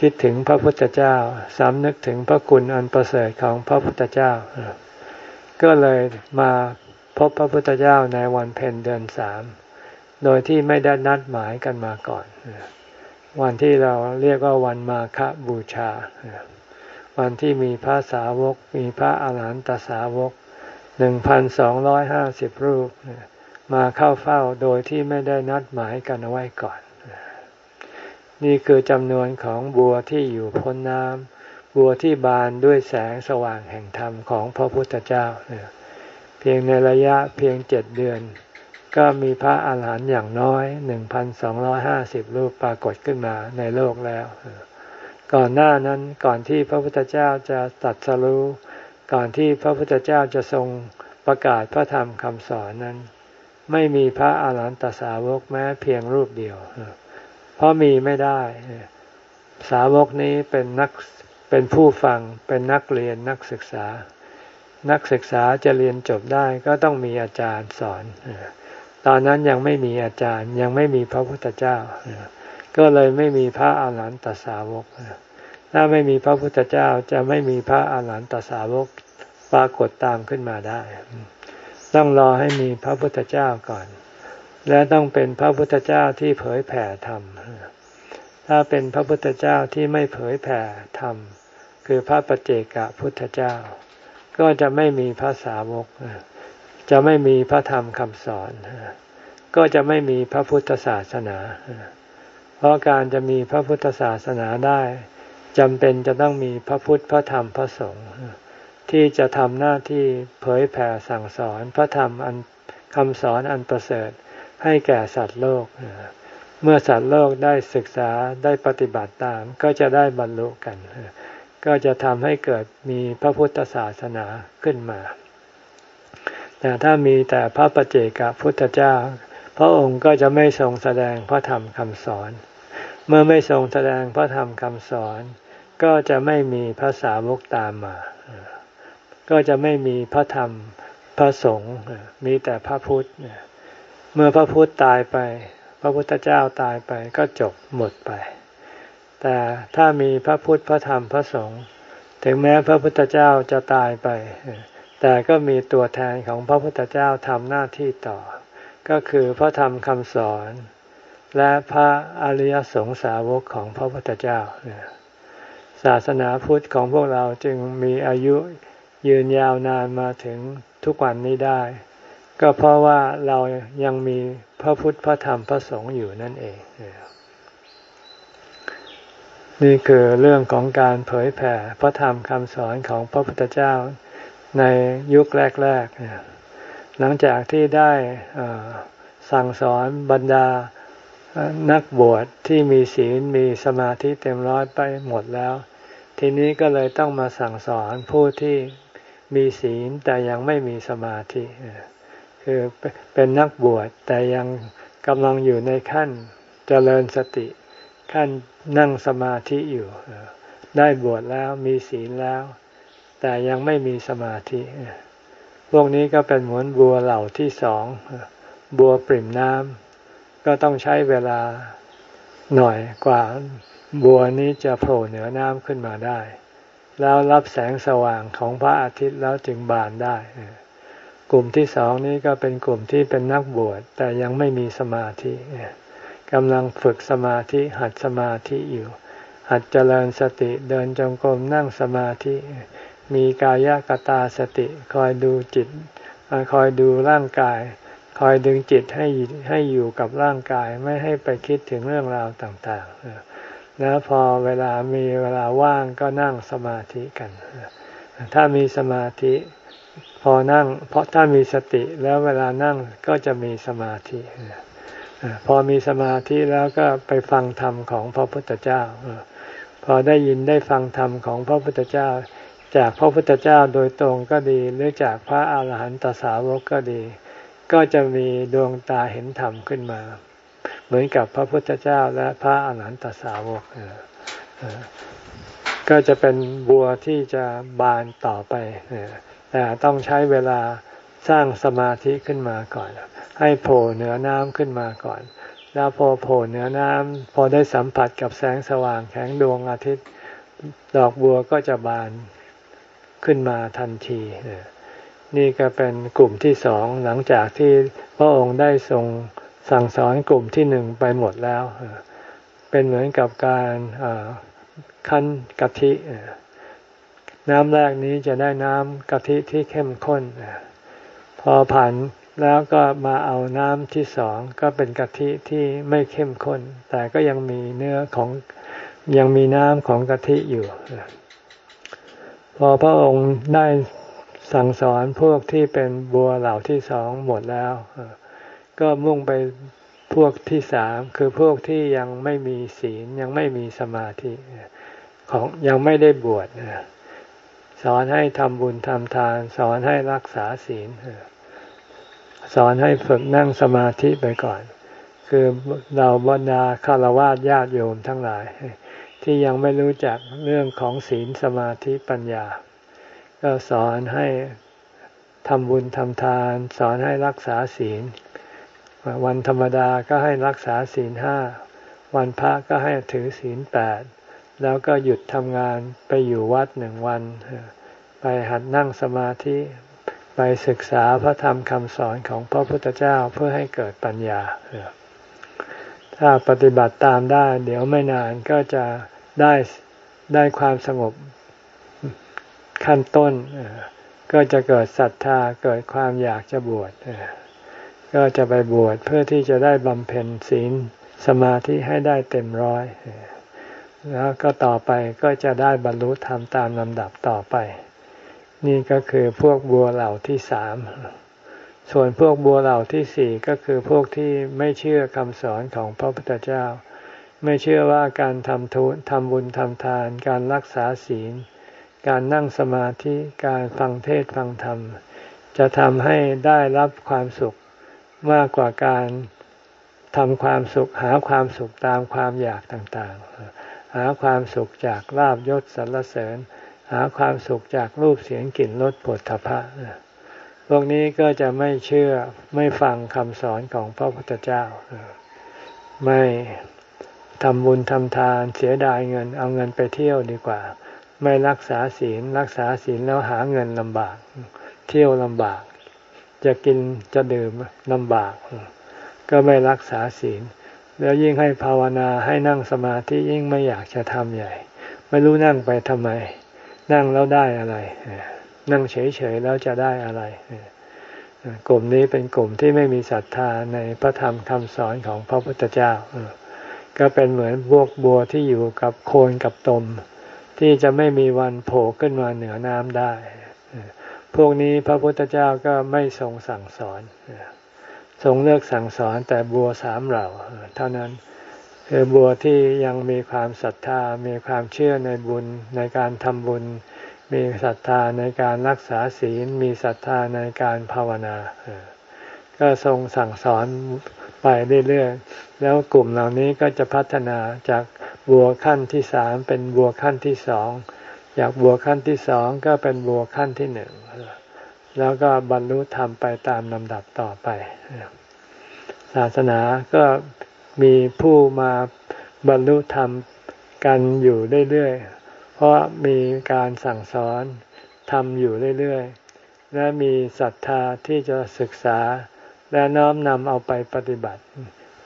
คิดถึงพระพุทธเจ้าสำนึกถึงพระคุณอันประเสริฐของพระพุทธเจ้า ก็เลยมาพบพระพุทธเจ้าในวันเพ็ญเดือนสามโดยที่ไม่ได้นัดหมายกันมาก่อน วันที่เราเรียกว่าวันมาฆบูชา วันที่มีพระสาวก มีพระอาหารหันตสาวกหนึ่งพันสองร้อยห้าสิบรูป มาเข้าเฝ้าโดยที่ไม่ได้นัดหมายกันเอาไว้ก่อน นี่คือจำนวนของบัวที่อยู่พ้นน้ำบัวที่บานด้วยแสงสว่างแห่งธรรมของพระพุทธเจ้า เพียงในระยะเพียงเจ็ดเดือน ก็มีพระอาหารหันต์อย่างน้อยหนึ่งพันสองร้อยห้าสิบรูปปรากฏขึ้นมาในโลกแล้ว ก่อนหน้านั้นก่อนที่พระพุทธเจ้าจะตัดสรู้ก่อนที่พระพุทธเจ้าจะทรงประกาศพระธรรมคำสอนนั้น ไม่มีพระอาหารหันตสาวกแม้เพียงรูปเดียว เพราะมีไม่ได้ สาวกนี้เป็นนักเป็นผู้ฟังเป็นนักเรียนนักศึกษา นักศึกษาจะเรียนจบได้ก็ต้องมีอาจารย์สอน ตอนนั้นยังไม่มีอาจารย์ยังไม่มีพระพุทธเจ้า ก็เลยไม่มีพระอาหารหันตสาวก ถ้าไม่มีพระพุทธเจ้าจะไม่มีพระอาหารหันตสาวกปรากฏตามขึ้นมาได้ ต้องรอให้มีพระพุทธเจ้าก่อน และต้องเป็นพระพุทธเจ้าที่เผยแผ่ธรรม ถ้าเป็นพระพุทธเจ้าที่ไม่เผยแผ่ธรรม คือพระปเจกะพุทธเจ้า ก็จะไม่มีพระสาวก จะไม่มีพระธรรมคำสอน ก็จะไม่มีพระพุทธศาสนา เพราะการจะมีพระพุทธศาสนาได้จำเป็นจะต้องมีพระพุทธพระธรรมพระสงฆ์ ที่จะทำหน้าที่เผยแผ่สั่งสอนพระธรรมอันคำสอนอันประเสริฐให้แก่สัตว์โลก เมื่อสัตว์โลกได้ศึกษาได้ปฏิบัติตามก็จะได้บรรลุกัน ก็จะทำให้เกิดมีพระพุทธศาสนาขึ้นมา แต่ถ้ามีแต่พระปเจกพุทธเจ้า พระองค์ก็จะไม่ทรงแสดงพระธรรมคำสอน เมื่อไม่ทรงแสดงพระธรรมคำสอน ก็จะไม่มีพระสาวกตามมา ก็จะไม่มีพระธรรมพระสงฆ์มีแต่พระพุทธ เมื่อพระพุทธตายไป พระพุทธเจ้าตายไปก็จบหมดไป แต่ถ้ามีพระพุทธพระธรรมพระสงฆ์ถึงแม้พระพุทธเจ้าจะตายไป แต่ก็มีตัวแทนของพระพุทธเจ้าทำหน้าที่ต่อ ก็คือพระธรรมคำสอน และพระอริยสงสาวกของพระพุทธเจ้าศาสนาพุทธของพวกเราจึงมีอายุ ยืนยาวนานมาถึงทุกวันนี้ได้ ก็เพราะว่าเรายังมีพระพุทธพระธรรมพระสงฆ์อยู่นั่นเอง นี่คือเรื่องของการเผยแผ่พระธรรมคำสอนของพระพุทธเจ้าในยุคแรกๆ หลังจากที่ได้สั่งสอนบรรดานักบวชที่มีศีลมีสมาธิเต็มร้อยไปหมดแล้ว ทีนี้ก็เลยต้องมาสั่งสอนผู้ที่ มีศีลแต่ยังไม่มีสมาธิคือเป็นนักบวชแต่ยังกำลังอยู่ในขั้นเจริญสติ ขั้นนั่งสมาธิอยู่ได้บวชแล้วมีศีลแล้ว แต่ยังไม่มีสมาธิ พวกนี้ก็เป็นเหมือนบัวเหล่าที่สองบัวปริ่มน้ำก็ต้องใช้เวลาหน่อยกว่าบัวนี้จะโผล่เหนือน้ำขึ้นมาได้ แล้วรับแสงสว่างของพระอาทิตย์แล้วจึงบานได้ กลุ่มที่สองนี้ก็เป็นกลุ่มที่เป็นนักบวชแต่ยังไม่มีสมาธิกำลังฝึกสมาธิหัดสมาธิอยู่ หัดเจริญสติเดินจงกรมนั่งสมาธิ มีกายกตาสติคอยดูจิต คอยดูร่างกาย คอยดึงจิตให้ให้อยู่กับร่างกายไม่ให้ไปคิดถึงเรื่องราวต่าง ๆ แล้วพอเวลามีเวลาว่างก็นั่งสมาธิกัน ถ้ามีสมาธิพอนั่ง เพราะถ้ามีสติแล้วเวลานั่งก็จะมีสมาธิพอมีสมาธิแล้วก็ไปฟังธรรมของพระพุทธเจ้า พอได้ยินได้ฟังธรรมของพระพุทธเจ้า จากพระพุทธเจ้าโดยตรงก็ดีหรือจากพระอาหารหันตสาวกก็ดี ก็จะมีดวงตาเห็นธรรมขึ้นมา เหมือนกับพระพุทธเจ้าและพระอาหารหันตสาวกก็จะเป็นบัวที่จะบานต่อไปแต่ต้องใช้เวลาสร้างสมาธิขึ้นมาก่อน ให้โผล่เหนือน้ำขึ้นมาก่อน แล้วพอโผล่เหนือน้ำพอได้สัมผัสกับแสงสว่างแข็งดวงอาทิตย์ ดอกบัวก็จะบานขึ้นมาทันทีนี่ก็เป็นกลุ่มที่สองหลังจากที่พระองค์ได้ทรง สั่งสอนกลุ่มที่หนึ่งไปหมดแล้ว เป็นเหมือนกับการคั้นกะทิน้ำแรกนี้จะได้น้ำกะทิที่เข้มข้น พอผ่านแล้วก็มาเอาน้ำที่สองก็เป็นกะทิที่ไม่เข้มข้น แต่ก็ยังมีเนื้อของยังมีน้ำของกะทิอยู่ พอพระองค์ได้สั่งสอนพวกที่เป็นบัวเหล่าที่สองหมดแล้ว ก็มุ่งไปพวกที่สามคือพวกที่ยังไม่มีศีลยังไม่มีสมาธิของยังไม่ได้บวชสอนให้ทำบุญทำทาน สอนให้รักษาศีลสอนให้ฝึกนั่งสมาธิไปก่อน คือเราบรรดาคารวะญาติโยมทั้งหลาย ที่ยังไม่รู้จักเรื่องของศีลสมาธิปัญญา ก็สอนให้ทำบุญทำทาน สอนให้รักษาศีล วันธรรมดาก็ให้รักษาศีลห้า วันพระก็ให้ถือศีลแปด แล้วก็หยุดทำงานไปอยู่วัดหนึ่งวัน ไปหัดนั่งสมาธิ ไปศึกษาพระธรรมคำสอนของพระพุทธเจ้าเพื่อให้เกิดปัญญา ถ้าปฏิบัติตามได้ เดี๋ยวไม่นานก็จะได้ได้ความสงบขั้นต้น ก็จะเกิดศรัทธาเกิดความอยากจะบวช ก็จะไปบวชเพื่อที่จะได้บำเพ็ญศีลสมาธิให้ได้เต็มร้อย แล้วก็ต่อไปก็จะได้บรรลุธรรมตามลำดับต่อไป นี่ก็คือพวกบัวเหล่าที่สาม ส่วนพวกบัวเหล่าที่สี่ก็คือพวกที่ไม่เชื่อคำสอนของพระพุทธเจ้า ไม่เชื่อว่าการทำทุนทำบุญทำทาน การรักษาศีล การนั่งสมาธิ การฟังเทศฟังธรรม จะทำให้ได้รับความสุข มากกว่าการทำความสุข หาความสุขตามความอยากต่างๆ หาความสุขจากลาบยศสรรเสริญ หาความสุขจากรูปเสียงกลิ่นรสผลทพะพวกนี้ก็จะไม่เชื่อไม่ฟังคำสอนของพระพุทธเจ้า ไม่ทำบุญทำทานเสียดายเงิน เอาเงินไปเที่ยวดีกว่า ไม่รักษาศีลรักษาศีลแล้วหาเงินลำบาก เที่ยวลำบาก จะกินจะดื่มลำบาก ก็ไม่รักษาศีล แล้วยิ่งให้ภาวนาให้นั่งสมาธิยิ่งไม่อยากจะทำใหญ่ ไม่รู้นั่งไปทำไม นั่งแล้วได้อะไร นั่งเฉยๆแล้วจะได้อะไร กลุ่มนี้เป็นกลุ่มที่ไม่มีศรัทธาในพระธรรมคำสอนของพระพุทธเจ้า ก็เป็นเหมือนพวกบัวที่อยู่กับโคนกับตม ที่จะไม่มีวันโผล่ขึ้นมาเหนือน้ำได้ พวกนี้พระพุทธเจ้าก็ไม่ทรงสั่งสอนทรงเลือกสั่งสอนแต่บัวสามเหล่าเท่านั้นคือบัวที่ยังมีความศรัทธา มีความเชื่อในบุญในการทำบุญ มีศรัทธาในการรักษาศีล มีศรัทธาในการภาวนา ก็ทรงสั่งสอนไปเรื่อยๆ แล้วกลุ่มเหล่านี้ก็จะพัฒนาจากบัวขั้นที่สามเป็นบัวขั้นที่สอง จากบัวขั้นที่สองก็เป็นบัวขั้นที่หนึ่งแล้วก็บรรลุธรรมไปตามลำดับต่อไป ศาสนาก็มีผู้มาบรรลุธรรมกันอยู่เรื่อยๆ เพราะมีการสั่งสอนทำอยู่เรื่อยๆ และมีศรัทธาที่จะศึกษา และน้อมนำเอาไปปฏิบัติ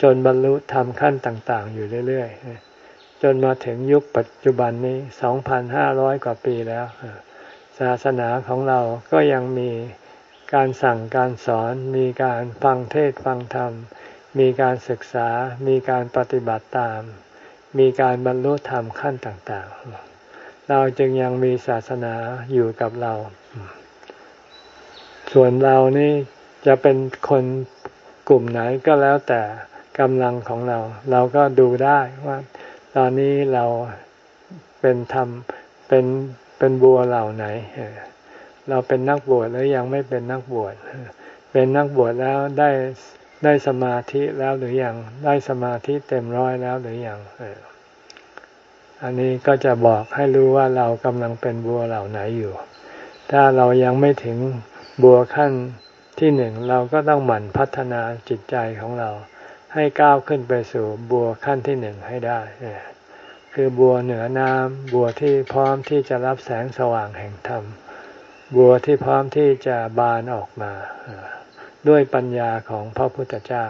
จนบรรลุธรรมขั้นต่าง ๆ อยู่เรื่อยๆ จนมาถึงยุคปัจจุบันนี้ 2,500 กว่าปีแล้ว ศาสนาของเราก็ยังมีการสั่งการสอน มีการฟังเทศฟังธรรม มีการศึกษา มีการปฏิบัติตาม มีการบรรลุธรรมขั้นต่าง ๆ เราจึงยังมีศาสนาอยู่กับเรา ส่วนเรานี่จะเป็นคนกลุ่มไหนก็แล้วแต่กำลังของเรา เราก็ดูได้ว่า ตอนนี้เราเป็นธรรมเป็นเป็นบัวเหล่าไหน เราเป็นนักบวชหรือยังไม่เป็นนักบวชเป็นนักบวชแล้วได้ได้สมาธิแล้วหรือยังได้สมาธิเต็มร้อยแล้วหรืออยังอันนี้ก็จะบอกให้รู้ว่าเรากำลังเป็นบัวเหล่าไหนอยู่ ถ้าเรายังไม่ถึงบัวขั้นที่หนึ่งเราก็ต้องหมั่นพัฒนาจิตใจของเรา ให้ก้าวขึ้นไปสู่บัวขั้นที่หนึ่งให้ได้คือบัวเหนือน้ำบัวที่พร้อมที่จะรับแสงสว่างแห่งธรรม บัวที่พร้อมที่จะบานออกมาด้วยปัญญาของพระพุทธเจ้า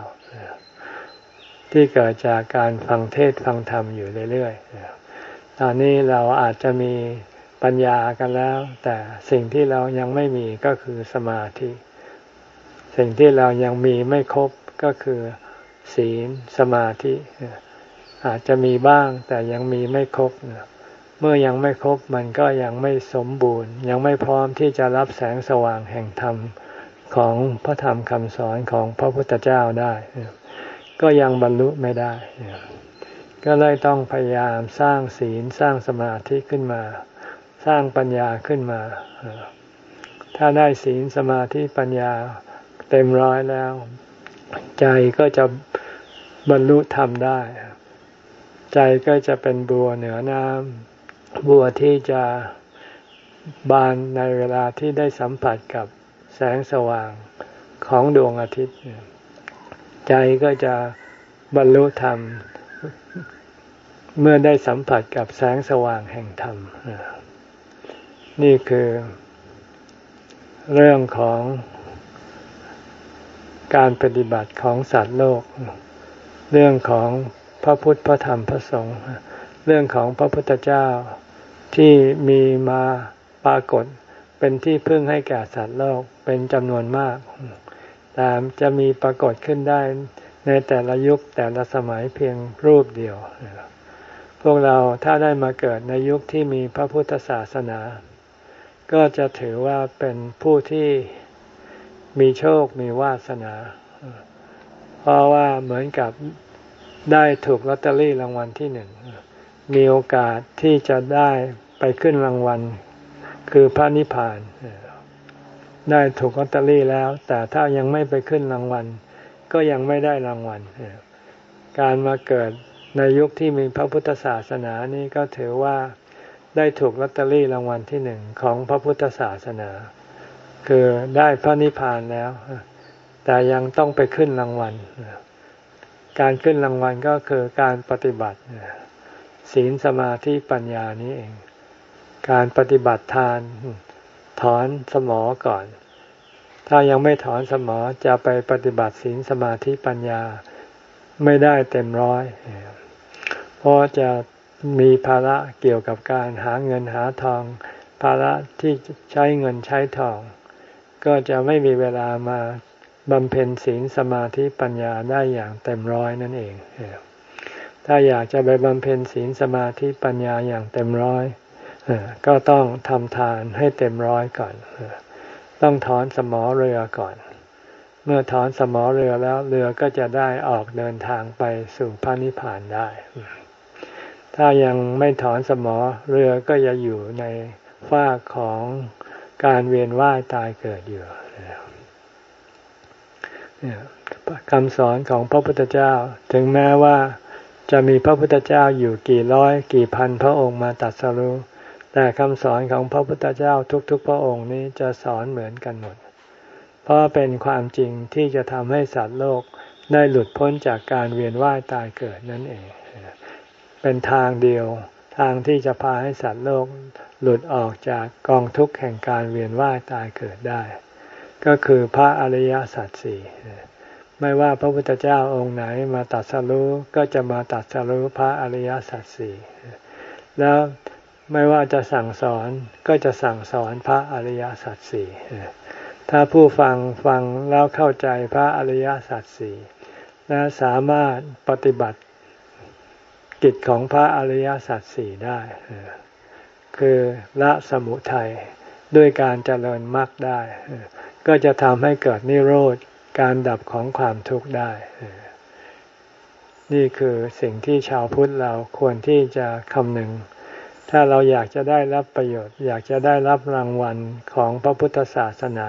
ที่เกิดจากการฟังเทศฟังธรรมอยู่เรื่อยๆตอนนี้เราอาจจะมีปัญญากันแล้ว แต่สิ่งที่เรายังไม่มีก็คือสมาธิ สิ่งที่เรายังมีไม่ครบก็คือ ศีลสมาธิอาจจะมีบ้างแต่ยังมีไม่ครบเมื่อยังไม่ครบมันก็ยังไม่สมบูรณ์ ยังไม่พร้อมที่จะรับแสงสว่างแห่งธรรมของพระธรรมคำสอนของพระพุทธเจ้าได้ ก็ยังบรรลุไม่ได้ ก็เลยต้องพยายามสร้างศีลสร้างสมาธิขึ้นมา สร้างปัญญาขึ้นมา ถ้าได้ศีลสมาธิปัญญาเต็มร้อยแล้ว ใจก็จะบรรลุธรรมได้ ใจก็จะเป็นบัวเหนือน้ำบัวที่จะบานในเวลาที่ได้สัมผัสกับแสงสว่างของดวงอาทิตย์ ใจก็จะบรรลุธรรม เมื่อได้สัมผัสกับแสงสว่างแห่งธรรม นี่คือเรื่องของ การปฏิบัติของสัตว์โลก เรื่องของพระพุทธพระธรรมพระสงฆ์เรื่องของพระพุทธเจ้าที่มีมาปรากฏเป็นที่พึ่งให้แก่สัตว์โลกเป็นจำนวนมาก แต่จะมีปรากฏขึ้นได้ในแต่ละยุคแต่ละสมัยเพียงรูปเดียว พวกเราถ้าได้มาเกิดในยุคที่มีพระพุทธศาสนา ก็จะถือว่าเป็นผู้ที่ มีโชคมีวาสนา เพราะว่าเหมือนกับได้ถูกลอตเตอรี่รางวัลที่หนึ่ง มีโอกาสที่จะได้ไปขึ้นรางวัล คือพระนิพพาน ได้ถูกลอตเตอรี่แล้ว แต่ถ้ายังไม่ไปขึ้นรางวัล ก็ยังไม่ได้รางวัล การมาเกิดในยุคที่มีพระพุทธศาสนานี่ก็ถือว่าได้ถูกลอตเตอรี่รางวัลที่หนึ่งของพระพุทธศาสนา คือได้พระนิพพานแล้ว แต่ยังต้องไปขึ้นรางวัล การขึ้นรางวัลก็คือการปฏิบัติ ศีลสมาธิปัญญานี้เอง การปฏิบัติทาน ถอนสมอก่อน ถ้ายังไม่ถอนสมอจะไปปฏิบัติศีลสมาธิปัญญาไม่ได้เต็มร้อยเพราะจะมีภาระเกี่ยวกับการหาเงินหาทอง ภาระที่ใช้เงินใช้ทอง ก็จะไม่มีเวลามาบำเพ็ญศีลสมาธิปัญญาได้อย่างเต็มร้อยนั่นเอง ถ้าอยากจะไปบำเพ็ญศีลสมาธิปัญญาอย่างเต็มร้อยก็ต้องทำทานให้เต็มร้อยก่อน ต้องถอนสมอเรือก่อน เมื่อถอนสมอเรือแล้วเรือก็จะได้ออกเดินทางไปสู่พระนิพพานได้ ถ้ายังไม่ถอนสมอเรือก็จะอยู่ในฝ้าของ การเวียนว่ายตายเกิดอยู่คำสอนของพระพุทธเจ้า ถึงแม้ว่าจะมีพระพุทธเจ้าอยู่กี่ร้อยกี่พันพระองค์มาตัดสรุแต่คำสอนของพระพุทธเจ้าทุก ๆ พระองค์นี้จะสอนเหมือนกันหมด เพราะเป็นความจริงที่จะทำให้สัตว์โลกได้หลุดพ้นจากการเวียนว่ายตายเกิดนั่นเอง เป็นทางเดียว ทางที่จะพาให้สัตว์โลกหลุดออกจากกองทุกข์แห่งการเวียนว่ายตายเกิดได้ ก็คือพระอริยสัจสี่ไม่ว่าพระพุทธเจ้าองค์ไหนมาตัดสรู้ก็จะมาตัดสรู้พระอริยสัจสี่แล้วไม่ว่าจะสั่งสอนก็จะสั่งสอนพระอริยสัจสี่ถ้าผู้ฟังฟังแล้วเข้าใจพระอริยสัจสี่และสามารถปฏิบัติ กิจของพระอริยสัจสี่ได้ คือละสมุทัยด้วยการเจริญมรรคได้ ก็จะทำให้เกิดนิโรธการดับของความทุกข์ได้ นี่คือสิ่งที่ชาวพุทธเราควรที่จะคำนึง ถ้าเราอยากจะได้รับประโยชน์ อยากจะได้รับรางวัลของพระพุทธศาสนา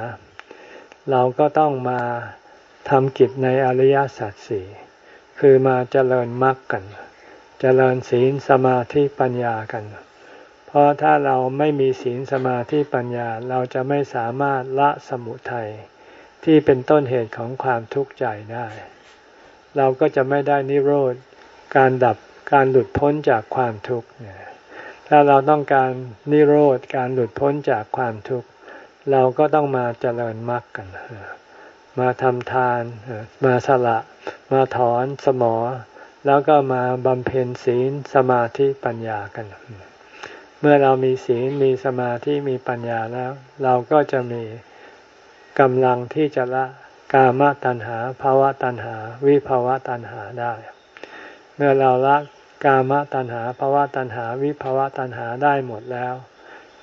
เราก็ต้องมาทำกิจในอริยสัจสี่คือมาเจริญมรรคกัน เจริญศีลสมาธิปัญญากัน เพราะถ้าเราไม่มีศีลสมาธิปัญญาเราจะไม่สามารถละสมุทัยที่เป็นต้นเหตุของความทุกข์ใจได้ เราก็จะไม่ได้นิโรธ การดับการหลุดพ้นจากความทุกข์ถ้าเราต้องการนิโรธการหลุดพ้นจากความทุกข์เราก็ต้องมาเจริญมรรคกัน มาทำทาน มาสละ มาถอนสมอ แล้วก็มาบำเพ็ญศีลสมาธิปัญญากัน เมื่อเรามีศีลมีสมาธิมีปัญญาแล้ว เราก็จะมีกำลังที่จะละกามตัณหาภาวะตัณหา วิภาวะตัณหาได้ เมื่อเราละกามตัณหาภาวะตัณหา วิภาวะตัณหาได้หมดแล้ว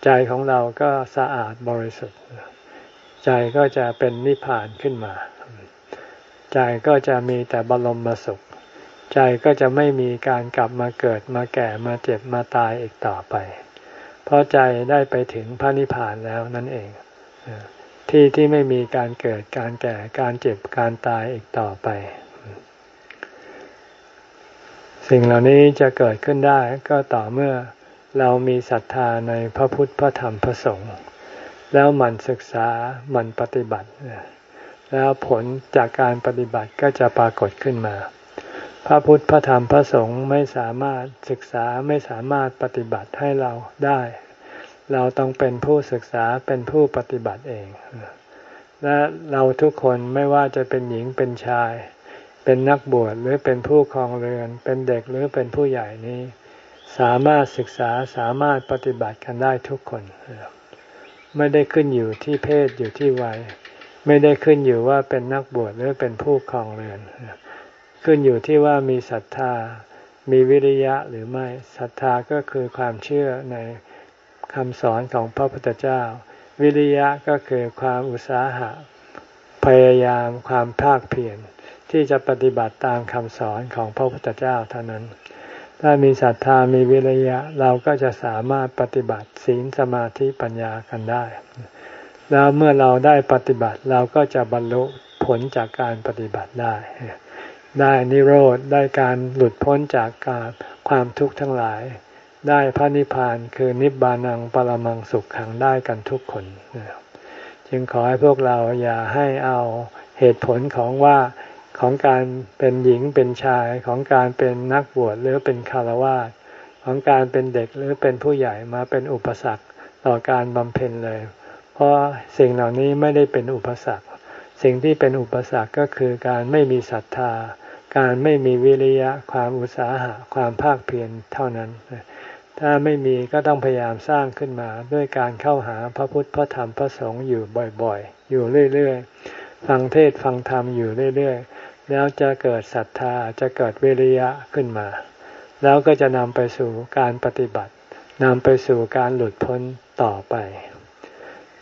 ใจของเราก็สะอาดบริสุทธิ์ ใจก็จะเป็นนิพพานขึ้นมา ใจก็จะมีแต่บรมมาสุข ใจก็จะไม่มีการกลับมาเกิดมาแก่มาเจ็บมาตายอีกต่อไป เพราะใจได้ไปถึงพระนิพพานแล้วนั่นเอง ที่ที่ไม่มีการเกิดการแก่การเจ็บการตายอีกต่อไป สิ่งเหล่านี้จะเกิดขึ้นได้ก็ต่อเมื่อเรามีศรัทธาในพระพุทธพระธรรมพระสงฆ์แล้วมันศึกษามันปฏิบัติ แล้วผลจากการปฏิบัติก็จะปรากฏขึ้นมา พระพุทธพระธรรมพระสงฆ์ไม่สามารถศึกษาไม่สามารถปฏิบัติให้เราได้ เราต้องเป็นผู้ศึกษาเป็นผู้ปฏิบัติเอง และเราทุกคนไม่ว่าจะเป็นหญิงเป็นชาย เป็นนักบวชหรือเป็นผู้ครองเรือน เป็นเด็กหรือเป็นผู้ใหญ่นี้ สามารถศึกษาสามารถปฏิบัติกันได้ทุกคน ไม่ได้ขึ้นอยู่ที่เพศอยู่ที่วัย ไม่ได้ขึ้นอยู่ว่าเป็นนักบวชหรือเป็นผู้ครองเรือน ขึ้นอยู่ที่ว่ามีศรัทธา มีวิริยะหรือไม่ศรัทธาก็คือความเชื่อในคำสอนของพระพุทธเจ้า วิริยะก็คือความอุตสาหะ พยายามความภาคเพียรที่จะปฏิบัติตามคำสอนของพระพุทธเจ้าเท่านั้น ถ้ามีศรัทธามีวิริยะเราก็จะสามารถปฏิบัติศีลสมาธิปัญญากันได้ แล้วเมื่อเราได้ปฏิบัติเราก็จะบรรลุผลจากการปฏิบัติได้ ได้นิโรธได้การหลุดพ้นจากการความทุกข์ทั้งหลาย ได้พระนิพพานคือนิบานังปรมังสุขขังได้กันทุกคน จึงขอให้พวกเราอย่าให้เอาเหตุผลของว่าของการเป็นหญิงเป็นชายของการเป็นนักบวชหรือเป็นคารวะของการเป็นเด็กหรือเป็นผู้ใหญ่มาเป็นอุปสรรคต่อการบำเพ็ญเลย เพราะสิ่งเหล่านี้ไม่ได้เป็นอุปสรรค สิ่งที่เป็นอุปสรรคก็คือการไม่มีศรัทธา การไม่มีวิริยะ ความอุตสาหะ ความภาคเพียรเท่านั้น ถ้าไม่มีก็ต้องพยายามสร้างขึ้นมา ด้วยการเข้าหาพระพุทธพระธรรมพระสงฆ์อยู่บ่อยๆ อยู่เรื่อยๆ ฟังเทศฟังธรรมอยู่เรื่อยๆ แล้วจะเกิดศรัทธาจะเกิดวิริยะขึ้นมา แล้วก็จะนำไปสู่การปฏิบัตินำไปสู่การหลุดพ้นต่อไป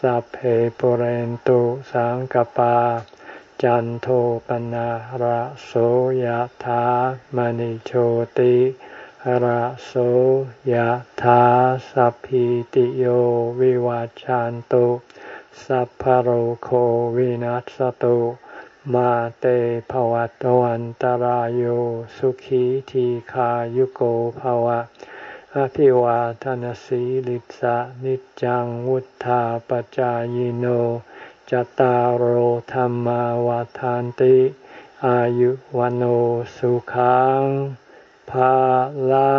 สัพเพปุเรนตุสังกปา จันโทปนะระโสยธามณิโชติระโสยธาสัพพิติโยวิวาจันตุสัพพโรโควินัสตุมาเตภวัตวันตารโยสุขีทีขายุโกภวะ อภิวาทานสีลิสะนิจังวุธาปจายโนจตารโหธรรมวาทานติ อายุวันโอสุขังภาลา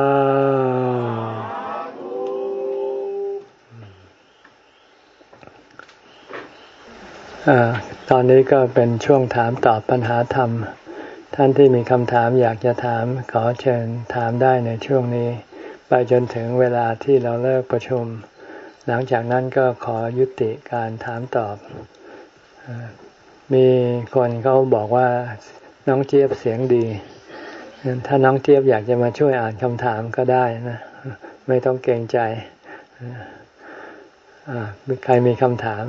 ตอนนี้ก็เป็นช่วงถามตอบปัญหาธรรม ท่านที่มีคำถามอยากจะถามขอเชิญถามได้ในช่วงนี้ ไปจนถึงเวลาที่เราเลิกประชุม หลังจากนั้นก็ขอยุติการถามตอบ มีคนเขาบอกว่าน้องเจี๊ยบเสียงดี ถ้าน้องเจี๊ยบอยากจะมาช่วยอ่านคำถามก็ได้นะ ไม่ต้องเกรงใจใครมีคำถาม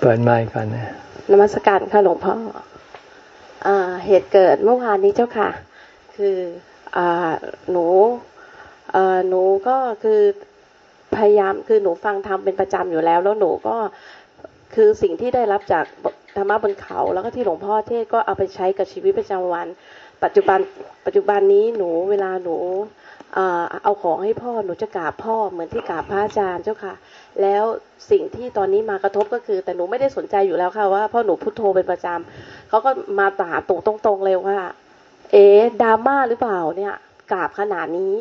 เปิดไมค์ก่อนนะนมัสการค่ะหลวงพ่อเหตุเกิดเมื่อวานนี้เจ้าค่ะ คือ หนูหนูก็คือพยายามคือหนูฟังธรรมเป็นประจำอยู่แล้ว แล้วหนูก็คือสิ่งที่ได้รับจากธรรมะบนเขา แล้วก็ที่หลวงพ่อเทศก็เอาไปใช้กับชีวิตประจำวัน ปัจจุบันปัจจุบันนี้หนูเวลาหนูเอาของให้พ่อหนูจะกราบพ่อเหมือนที่กราบพระอาจารย์เจ้าค่ะ แล้วสิ่งที่ตอนนี้มากระทบก็คือ แต่หนูไม่ได้สนใจอยู่แล้วค่ะว่าพ่อหนูพุโทโธเป็นประจำเขาก็มาถามตรงตรงๆเลยว่า เอ๊ดราม่าหรือเปล่าเนี่ยกราบขนาดนี้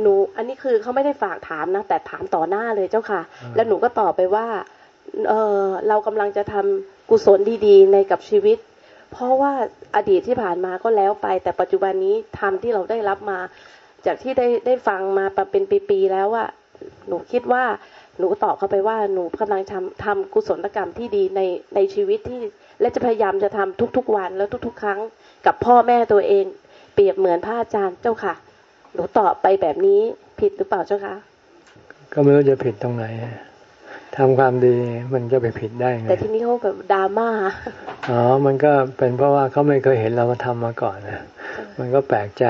หนูอันนี้คือเขาไม่ได้ฝากถามนะ แต่ถามต่อหน้าเลยเจ้าค่ะ แล้วหนูก็ตอบไปว่า เออเรากำลังจะทำกุศลดีๆ ในกับชีวิต เพราะว่าอดีตที่ผ่านมาก็แล้วไป แต่ปัจจุบันนี้ทำที่เราได้รับมา จากที่ได้ได้ฟังมาเป็นปีๆแล้วว่าหนูคิดว่าหนูตอบเข้าไปว่าหนูกำลังทำทำกุศลกรรมที่ดีในในชีวิตที่ และจะพยายามจะทำทุกๆวันแล้วทุก ๆ ครั้งกับพ่อแม่ตัวเอง เปรียบเหมือนพระอาจารย์เจ้าค่ะ หนูตอบไปแบบนี้ผิดหรือเปล่าเจ้าคะก็ไม่รู้จะผิดตรงไหนทำความดีมันจะไปผิดได้ไงแต่ที่นี้เขาแบบดราม่าอ๋อมันก็เป็นเพราะว่าเขาไม่เคยเห็นเราทำมาก่อนนะมันก็แปลกใจ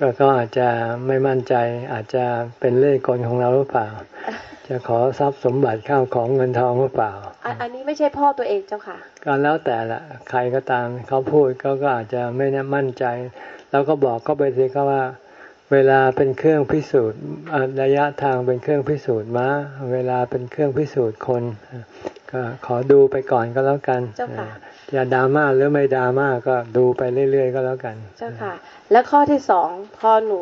ก็เขาอาจจะไม่มั่นใจ อาจจะเป็นเล่ห์กลของเราหรือเปล่า จะขอทรัพย์สมบัติข้าวของเงินทองหรือเปล่า อันนี้ไม่ใช่พ่อตัวเองเจ้าค่ะก็แล้วแต่ละใครก็ตามเขาพูดเขาก็อาจจะไม่มั่นใจ แล้วก็บอกเขาไปสิเขาว่า เวลาเป็นเครื่องพิสูจน์ระยะทางเป็นเครื่องพิสูจน์ม้าเวลาเป็นเครื่องพิสูจน์คน ก็ขอดูไปก่อนก็แล้วกันเจ้าค่ะ อย่าดราม่าหรือไม่ดราม่าก็ดูไปเรื่อยๆก็แล้วกัน เจ้าค่ะ และข้อที่สองพอหนู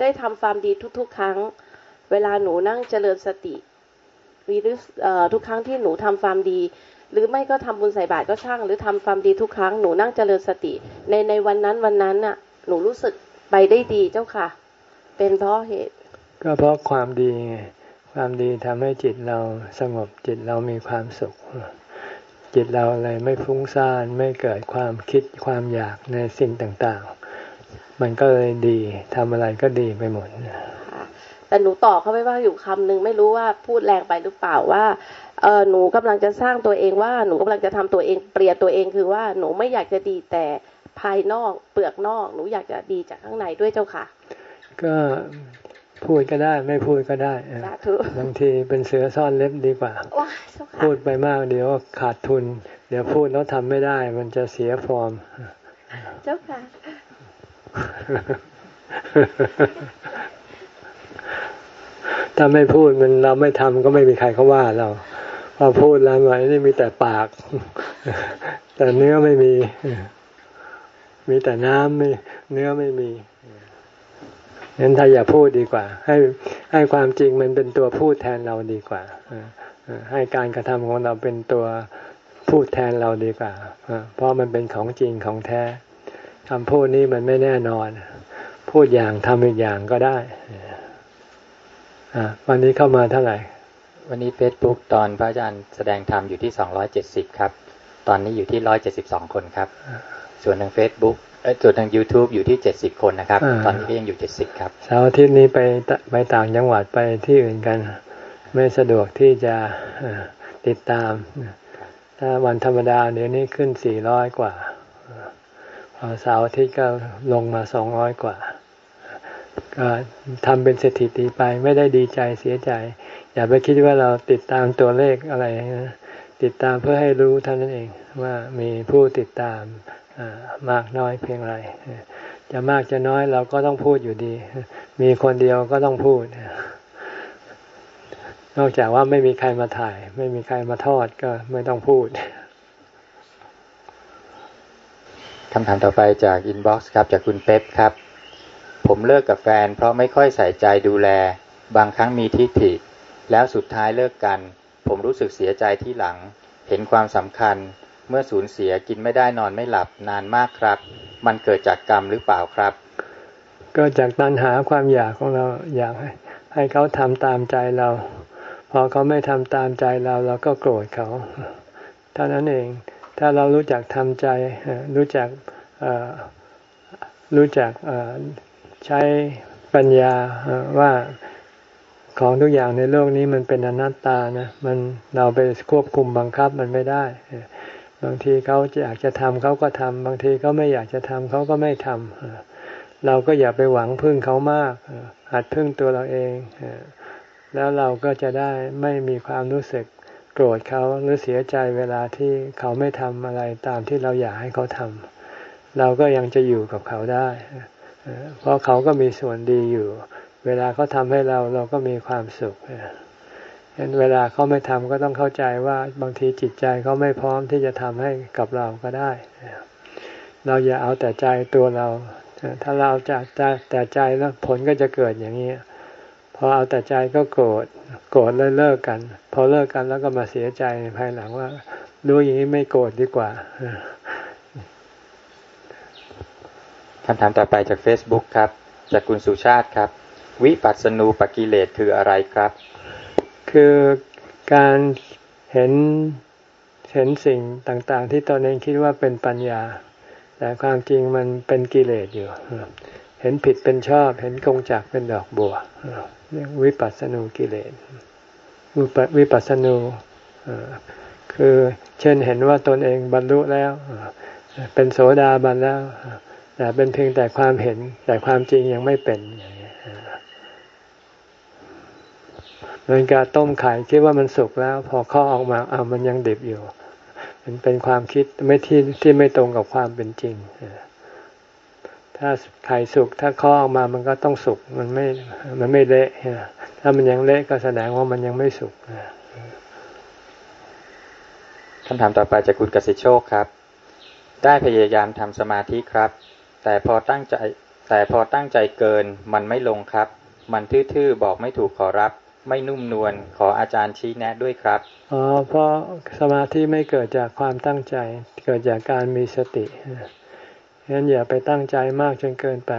ได้ทำความดีทุก ๆ ครั้ง เวลาหนูนั่งเจริญสติวีหรือทุกครั้งที่หนูทำความดี หรือไม่ก็ทำบุญใส่บาตรก็ช่าง หรือทำความดีทุกครั้งหนูนั่งเจริญสติ ในในวันนั้นวันนั้นน่ะ หนูรู้สึกไปได้ดีเจ้าค่ะ เป็นเพราะเหตุ ก็เพราะความดีไงความดีทำให้จิตเราสงบจิตเรามีความสุข จิตเราเลยไม่ฟุ้งซ่านไม่เกิดความคิดความอยากในสิ่งต่างๆ มันก็เลยดีทำอะไรก็ดีไปหมดแต่หนูตอบเขาไม่ว่าอยู่คำนึงไม่รู้ว่าพูดแรงไปหรือเปล่าว่าเออหนูกำลังจะสร้างตัวเองว่าหนูกำลังจะทำตัวเองเปลี่ยนตัวเองคือว่าหนูไม่อยากจะดีแต่ภายนอกเปลือกนอก หนูอยากจะดีจากข้างในด้วยเจ้าค่ะ ก็ พูดก็ได้ไม่พูดก็ได้บางทีเป็นเสือซ่อนเล็บดีกว่า พูดไปมากเดี๋ยวขาดทุน เดี๋ยวพูดแล้วทำไม่ได้ มันจะเสียฟอร์ม เจ้าค่ะถ้าไม่พูดมันเราไม่ทำก็ไม่มีใครเขาว่าเราพอพูดแล้วไงนี่มีแต่ปาก แต่เนื้อไม่มี มีแต่น้ำไม่เนื้อไม่มี งั้นถ้าอย่าพูดดีกว่า ให้ให้ความจริงมันเป็นตัวพูดแทนเราดีกว่าให้การกระทำของเราเป็นตัวพูดแทนเราดีกว่าเพราะมันเป็นของจริงของแท้คำพูดนี้มันไม่แน่นอน พูดอย่างทำอีกอย่างก็ได้วันนี้เข้ามาเท่าไหร่ วันนี้เฟซบุ๊กตอนพระอาจารย์แสดงธรรมอยู่ที่สองร้อยเจ็ดสิบครับ ตอนนี้อยู่ที่ร้อยเจ็ดสิบสองคนครับ ส่วนทางเฟซบุ๊ก ส่วนทาง YouTube อยู่ที่เจ็ดสิบคนนะครับ ตอนนี้ก็ยังอยู่เจ็ดสิบครับเสาร์อาทิตย์นี้ไปไปต่างจังหวัดไปที่อื่นกัน ไม่สะดวกที่จะติดตาม ถ้าวันธรรมดาเดี๋ยวนี้ขึ้นสี่ร้อยกว่าพอเสาร์อาทิตย์ก็ลงมาสองร้อยกว่า ก็ทำเป็นสถิติไปไม่ได้ดีใจเสียใจ อย่าไปคิดว่าเราติดตามตัวเลขอะไรนะติดตามเพื่อให้รู้เท่านั้นเองว่ามีผู้ติดตาม มากน้อยเพียงไรจะมากจะน้อยเราก็ต้องพูดอยู่ดี มีคนเดียวก็ต้องพูด นอกจากว่าไม่มีใครมาถ่าย ไม่มีใครมาทอดก็ไม่ต้องพูดคำถามต่อไปจาก inbox ครับจากคุณเป๊ปครับ ผมเลิกกับแฟน เพราะไม่ค่อยใส่ใจดูแล บางครั้งมีทิฏฐิ แล้วสุดท้ายเลิกกัน ผมรู้สึกเสียใจทีหลัง เห็นความสำคัญ เมื่อสูญเสียกินไม่ได้นอนไม่หลับนานมากครับ มันเกิดจากกรรมหรือเปล่าครับ ก็จากตัณหาความอยากของเราอยากให้ให้เขาทำตามใจเรา พอเขาไม่ทำตามใจเราเราก็โกรธเขาเท่านั้นเอง ถ้าเรารู้จักทำใจ รู้จักรู้จักใช้ปัญญาว่าของทุกอย่างในโลกนี้มันเป็นอนัตตานะ มันเราไปควบคุมบังคับมันไม่ได้ บางทีเขาอยากจะทำเขาก็ทำบางทีเขาไม่อยากจะทำเขาก็ไม่ทำเราก็อย่าไปหวังพึ่งเขามากหัดพึ่งตัวเราเองแล้วเราก็จะได้ไม่มีความรู้สึกโกรธเขาหรือเสียใจเวลาที่เขาไม่ทำอะไรตามที่เราอยากให้เขาทำเราก็ยังจะอยู่กับเขาได้ เพราะเขาก็มีส่วนดีอยู่ เวลาเขาทำให้เราเราก็มีความสุข เห็นเวลาเขาไม่ทำก็ต้องเข้าใจว่าบางทีจิตใจเขาไม่พร้อมที่จะทำให้กับเราก็ได้ เราอย่าเอาแต่ใจตัวเรา ถ้าเราจะแต่ใจแล้วผลก็จะเกิดอย่างนี้พอเอาแต่ใจก็โกรธโกรธแล้วเลิกกัน พอเลิกกันแล้วก็มาเสียใจภายหลังว่ารู้อย่างนี้ไม่โกรธดีกว่าคำถามต่อไปจาก Facebook ครับ จากคุณสุชาติครับ วิปัสสนูปกิเลสคืออะไรครับ คือการเห็นเห็นสิ่งต่างๆ ที่ตนเองคิดว่าเป็นปัญญา แต่ความจริงมันเป็นกิเลสอยู่ เห็นผิดเป็นชอบ เห็นกงจักเป็นดอกบัวเรียกวิปัสสนูกิเลสวิปัสสนูคือเช่นเห็นว่าตนเองบรรลุแล้ว เป็นโสดาบันแล้วแต่เป็นเพียงแต่ความเห็นแต่ความจริงยังไม่เป็นอย่าง มือนกับต้มไข่คิดว่ามันสุกแล้ว พอข้อออกมาอ้าวมันยังดิบอยู่ มันเป็นความคิดไม่ที่ที่ไม่ตรงกับความเป็นจริงถ้าไข่สุกถ้าข้อออกมามันก็ต้องสุกมันไม่มันไม่เละถ้ามันยังเละก็แสดงว่ามันยังไม่สุกคำถามต่อไปจากคุณกสิโชคครับ ได้พยายามทำสมาธิครับ แต่พอตั้งใจแต่พอตั้งใจเกินมันไม่ลงครับ มันทื่อๆบอกไม่ถูกขอรับ ไม่นุ่มนวลขออาจารย์ชี้แนะด้วยครับอ๋อเพราะสมาธิไม่เกิดจากความตั้งใจ เกิดจากการมีสติฉะนั้นอย่าไปตั้งใจมากจนเกินไป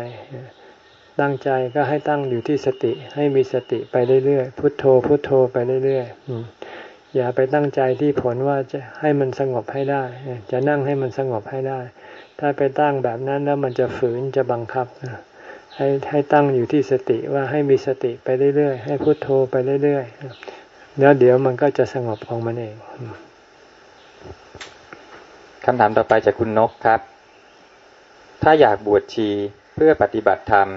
ตั้งใจก็ให้ตั้งอยู่ที่สติ ให้มีสติไปเรื่อยๆพุทโธ พุทโธไปเรื่อยๆอย่าไปตั้งใจที่ผลว่าจะให้มันสงบให้ได้ จะนั่งให้มันสงบให้ได้ ถ้าไปตั้งแบบนั้นแล้วมันจะฝืนจะบังคับ ให้ให้ตั้งอยู่ที่สติว่าให้มีสติไปเรื่อยๆ ให้พุโทโธไปเรื่อยๆแล้วเดี๋ยวมันก็จะสงบของมันเองคำถามต่อไปจากคุณนกครับ ถ้าอยากบวชชีเพื่อปฏิบัติธรรม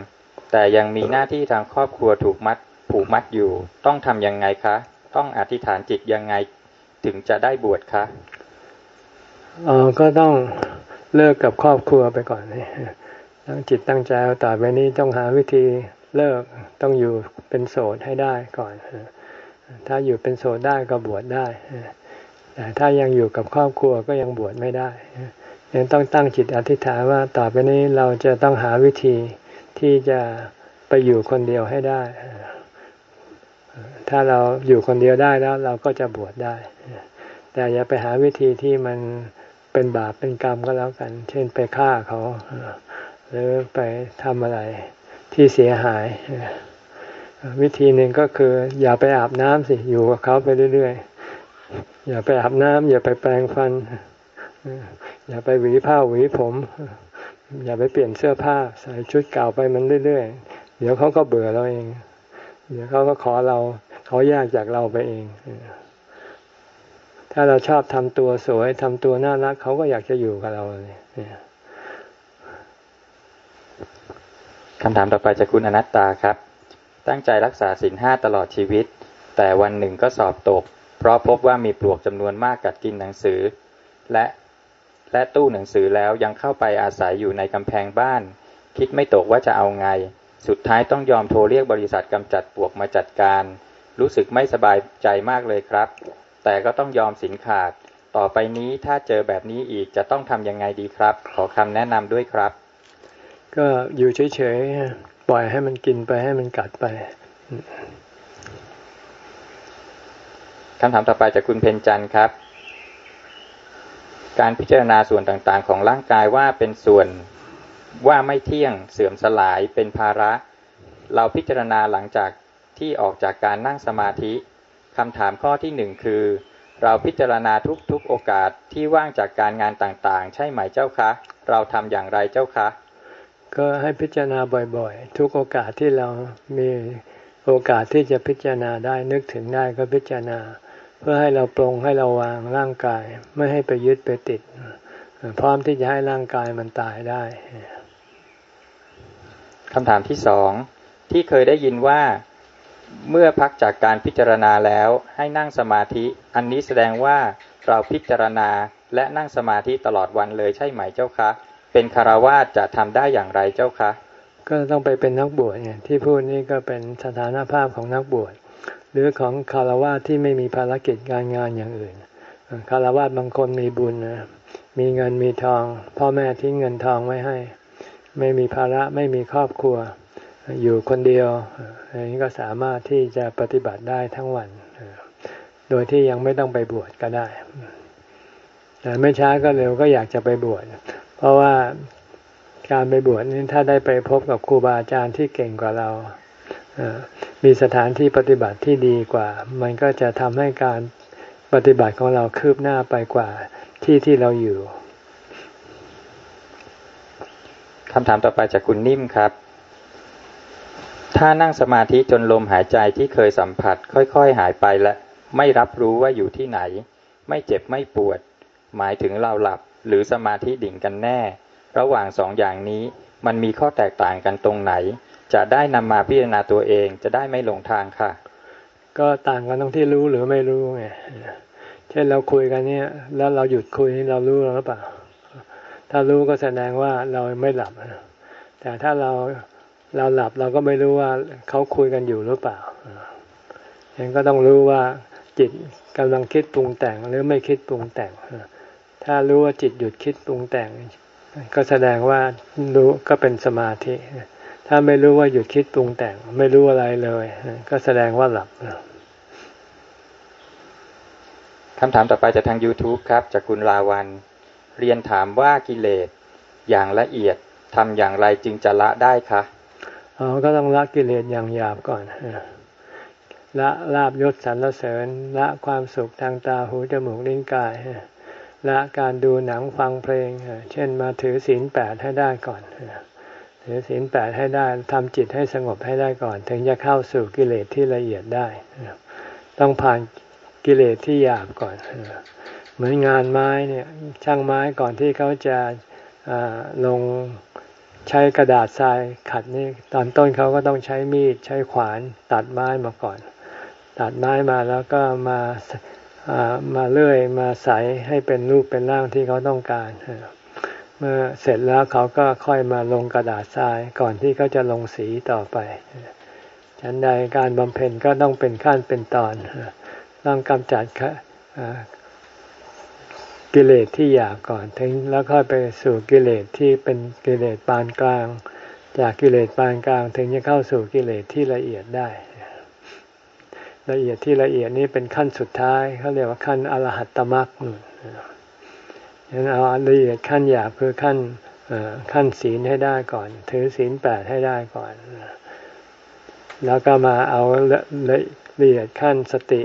แต่ยังมีหน้าที่ทางครอบครัวถูกมัดผูกมัดอยู่ ต้องทำยังไงคะ ต้องอธิษฐานจิตยังไงถึงจะได้บวชคะอ๋อก็ต้องเลิกกับครอบครัวไปก่อนนี่ ตั้งจิตตั้งใจต่อไปนี้ต้องหาวิธีเลิกต้องอยู่เป็นโสดให้ได้ก่อน ถ้าอยู่เป็นโสดได้ก็บวชได้ แต่ถ้ายังอยู่กับครอบครัวก็ยังบวชไม่ได้ยังต้องตั้งจิตอธิษฐานว่าต่อไปนี้เราจะต้องหาวิธีที่จะไปอยู่คนเดียวให้ได้ ถ้าเราอยู่คนเดียวได้แล้วเราก็จะบวชได้ แต่อย่าไปหาวิธีที่มันเป็นบาปเป็นกรรมก็แล้วกัน เช่นไปฆ่าเขา หรือไปทำอะไรที่เสียหาย วิธีหนึ่งก็คือ อย่าไปอาบน้ำสิอยู่กับเขาไปเรื่อยๆ อย่าไปอาบน้ำอย่าไปแปรงฟัน อย่าไปหวีผ้าหวีผม อย่าไปเปลี่ยนเสื้อผ้า ใส่ชุดเก่าไปมันเรื่อยๆ เดี๋ยวเขาก็เบื่อเราเอง เดี๋ยวเขาก็ขอเรา เขายากจากเราไปเองถ้าเราชอบทำตัวสวยทำตัวน่ารักเขาก็อยากจะอยู่กับเราเลย คำถามต่อไปจากคุณอนัตตาครับ ตั้งใจรักษาศีลห้าตลอดชีวิต แต่วันหนึ่งก็สอบตก เพราะพบว่ามีปลวกจำนวนมากกัดกินหนังสือ และและตู้หนังสือแล้วยังเข้าไปอาศัยอยู่ในกำแพงบ้าน คิดไม่ตกว่าจะเอาไง สุดท้ายต้องยอมโทรเรียกบริษัทกำจัดปลวกมาจัดการ รู้สึกไม่สบายใจมากเลยครับ แต่ก็ต้องยอมสินขาด ต่อไปนี้ถ้าเจอแบบนี้อีกจะต้องทำยังไงดีครับ ขอคำแนะนำด้วยครับ ก็อยู่เฉยๆปล่อยให้มันกินไปให้มันกัดไปคำถามต่อไปจากคุณเพนจันครับ การพิจารณาส่วนต่างๆ ของร่างกายว่าเป็นส่วนว่าไม่เที่ยงเสื่อมสลายเป็นภาระ เราพิจารณาหลังจากที่ออกจากการนั่งสมาธิคำถามข้อที่หนึ่งคือ เราพิจารณาทุกๆโอกาสที่ว่างจากการงานต่างๆ ใช่ไหมเจ้าคะ เราทำอย่างไรเจ้าคะ ก็ให้พิจารณาบ่อยๆ ทุกโอกาสที่เรามีโอกาสที่จะพิจารณาได้นึกถึงได้ก็พิจารณา เพื่อให้เราปรงให้เราวางร่างกาย ไม่ให้ไปยึดไปติด พร้อมที่จะให้ร่างกายมันตายได้คำถามที่สองที่เคยได้ยินว่าเมื่อพักจากการพิจารณาแล้วให้นั่งสมาธิ อันนี้แสดงว่าเราพิจารณาและนั่งสมาธิตลอดวันเลยใช่ไหมเจ้าคะ เป็นคารวาสจะทำได้อย่างไรเจ้าคะ ก็ต้องไปเป็นนักบวชไงที่พูดนี่ก็เป็นสถานภาพของนักบวชหรือของคารวาสที่ไม่มีภารกิจการงานอย่างอื่นคารวาสบางคนมีบุญนะมีเงินมีทอง พ่อแม่ทิ้งเงินทองไว้ให้ ไม่มีภาระไม่มีครอบครัว อยู่คนเดียวอันนี้ก็สามารถที่จะปฏิบัติได้ทั้งวัน โดยที่ยังไม่ต้องไปบวชก็ได้ แต่ไม่ช้าก็เร็วก็อยากจะไปบวช เพราะว่าการไปบวชนี้ถ้าได้ไปพบกับครูบาอาจารย์ที่เก่งกว่าเรา มีสถานที่ปฏิบัติที่ดีกว่า มันก็จะทำให้การปฏิบัติของเราคืบหน้าไปกว่าที่ที่เราอยู่คำถามต่อไปจากคุณนิ่มครับ ถ้านั่งสมาธิจนลมหายใจที่เคยสัมผัส ค่อย ๆ หายไปและ ไม่รับรู้ว่าอยู่ที่ไหน ไม่เจ็บไม่ปวด หมายถึงเราหลับ หรือสมาธิดิ่งกันแน่ ระหว่างสองอย่างนี้มันมีข้อแตกต่างกันตรงไหน จะได้นำมาพิจารณาตัวเองจะได้ไม่หลงทางค่ะ ก็ต่างกันตรงที่รู้หรือไม่รู้ไงเช่นเราคุยกันเนี่ย แล้วเราหยุดคุยเรารู้หรือเปล่า ถ้ารู้ก็แสดงว่าเราไม่หลับแต่ถ้าเราเราหลับเราก็ไม่รู้ว่าเขาคุยกันอยู่หรือเปล่ายังก็ต้องรู้ว่าจิตกำลังคิดปรุงแต่งหรือไม่คิดปรุงแต่ง ถ้ารู้ว่าจิตหยุดคิดปรุงแต่ง ก็แสดงว่ารู้ก็เป็นสมาธิ ถ้าไม่รู้ว่าหยุดคิดปรุงแต่ง ไม่รู้อะไรเลย ก็แสดงว่าหลับคำถามต่อไปจากทาง YouTube ครับ จากคุณลาวัน เรียนถามว่ากิเลสอย่างละเอียดทำอย่างไรจึงจะละได้คะอ๋อก็ต้องละกิเลสอย่างหยาบก่อนละลาบยศสรรเสริญละความสุขทางตาหูจมูกลิ้นกาย ละการดูหนังฟังเพลง เช่นมาถือศีลแปดให้ได้ก่อน ถือศีลแปดให้ได้ทำจิตให้สงบให้ได้ก่อน ถึงจะเข้าสู่กิเลสที่ละเอียดได้ ต้องผ่านกิเลสที่หยาบก่อน เหมือนงานไม้เนี่ยช่างไม้ก่อนที่เขาจะลงใช้กระดาษทรายขัดนี่ตอนต้นเขาก็ต้องใช้มีดใช้ขวานตัดไม้มาก่อน ตัดไม้มาแล้วก็มา มาเลื่อยมาใสให้เป็นรูปเป็นร่างที่เขาต้องการ เมื่อเสร็จแล้วเขาก็ค่อยมาลงกระดาษทรายก่อนที่เขาจะลงสีต่อไป ฉันใดการบำเพ็ญก็ต้องเป็นขั้นเป็นตอน ต้องกำจัดกิเลสที่หยาบก่อนถึงแล้วค่อยไปสู่กิเลสที่เป็นกิเลสปานกลาง จากกิเลสปานกลางถึงจะเข้าสู่กิเลสที่ละเอียดได้ ละเอียดที่ละเอียดนี้เป็นขั้นสุดท้ายเขาเรียกว่าขั้นอรหัตตมรรคยันเอาละเอียดขั้นหยาบคือขั้นขั้นศีลให้ได้ก่อน ถือศีลแปดให้ได้ก่อน แล้วก็มาเอาละเอียดขั้นสติ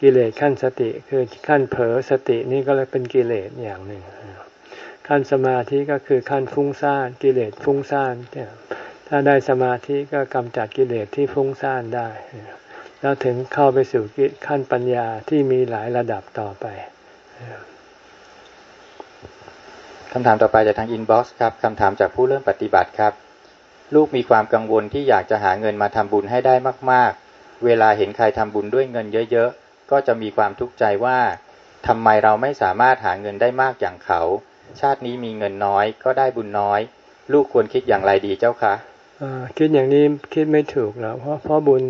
กิเลสขั้นสติคือขั้นเผลอสตินี่ก็เลยเป็นกิเลสอย่างหนึ่งขั้นสมาธิก็คือขั้นฟุ้งซ่านกิเลสฟุ้งซ่านถ้าได้สมาธิก็กำจัดกิเลสที่ฟุ้งซ่านได้ แล้วถึงเข้าไปสู่ขั้นปัญญาที่มีหลายระดับต่อไปคำถามต่อไปจากทาง inbox ครับคำถามจากผู้เริ่มปฏิบัติครับ ลูกมีความกังวลที่อยากจะหาเงินมาทำบุญให้ได้มาก ๆ เวลาเห็นใครทำบุญด้วยเงินเยอะ ๆ ก็จะมีความทุกข์ใจว่าทำไมเราไม่สามารถหาเงินได้มากอย่างเขา ชาตินี้มีเงินน้อยก็ได้บุญน้อย ลูกควรคิดอย่างไรดีเจ้าคะคิดอย่างนี้คิดไม่ถูกแล้วเพราะเพราะบุญ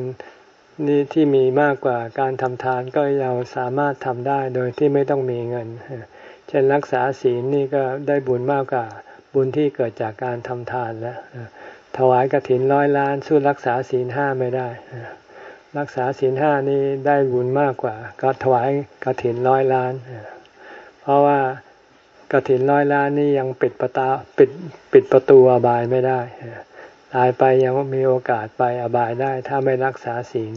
นี่ที่มีมากกว่าการทำทานก็เราสามารถทำได้โดยที่ไม่ต้องมีเงิน เช่นรักษาศีลนี่ก็ได้บุญมากกว่าบุญที่เกิดจากการทำทานแล้วถวายกระถินร้อยล้านสู้รักษาศีลห้าไม่ได้ รักษาศีลห้านี่ได้บุญมากกว่า ก็ถวายกระถินร้อยล้าน เพราะว่ากระถินร้อยล้านนี่ยังปิดประตาปิดปิดประตูอบายไม่ได้ ตายไปยังมีโอกาสไปอบายได้ ถ้าไม่รักษาศีล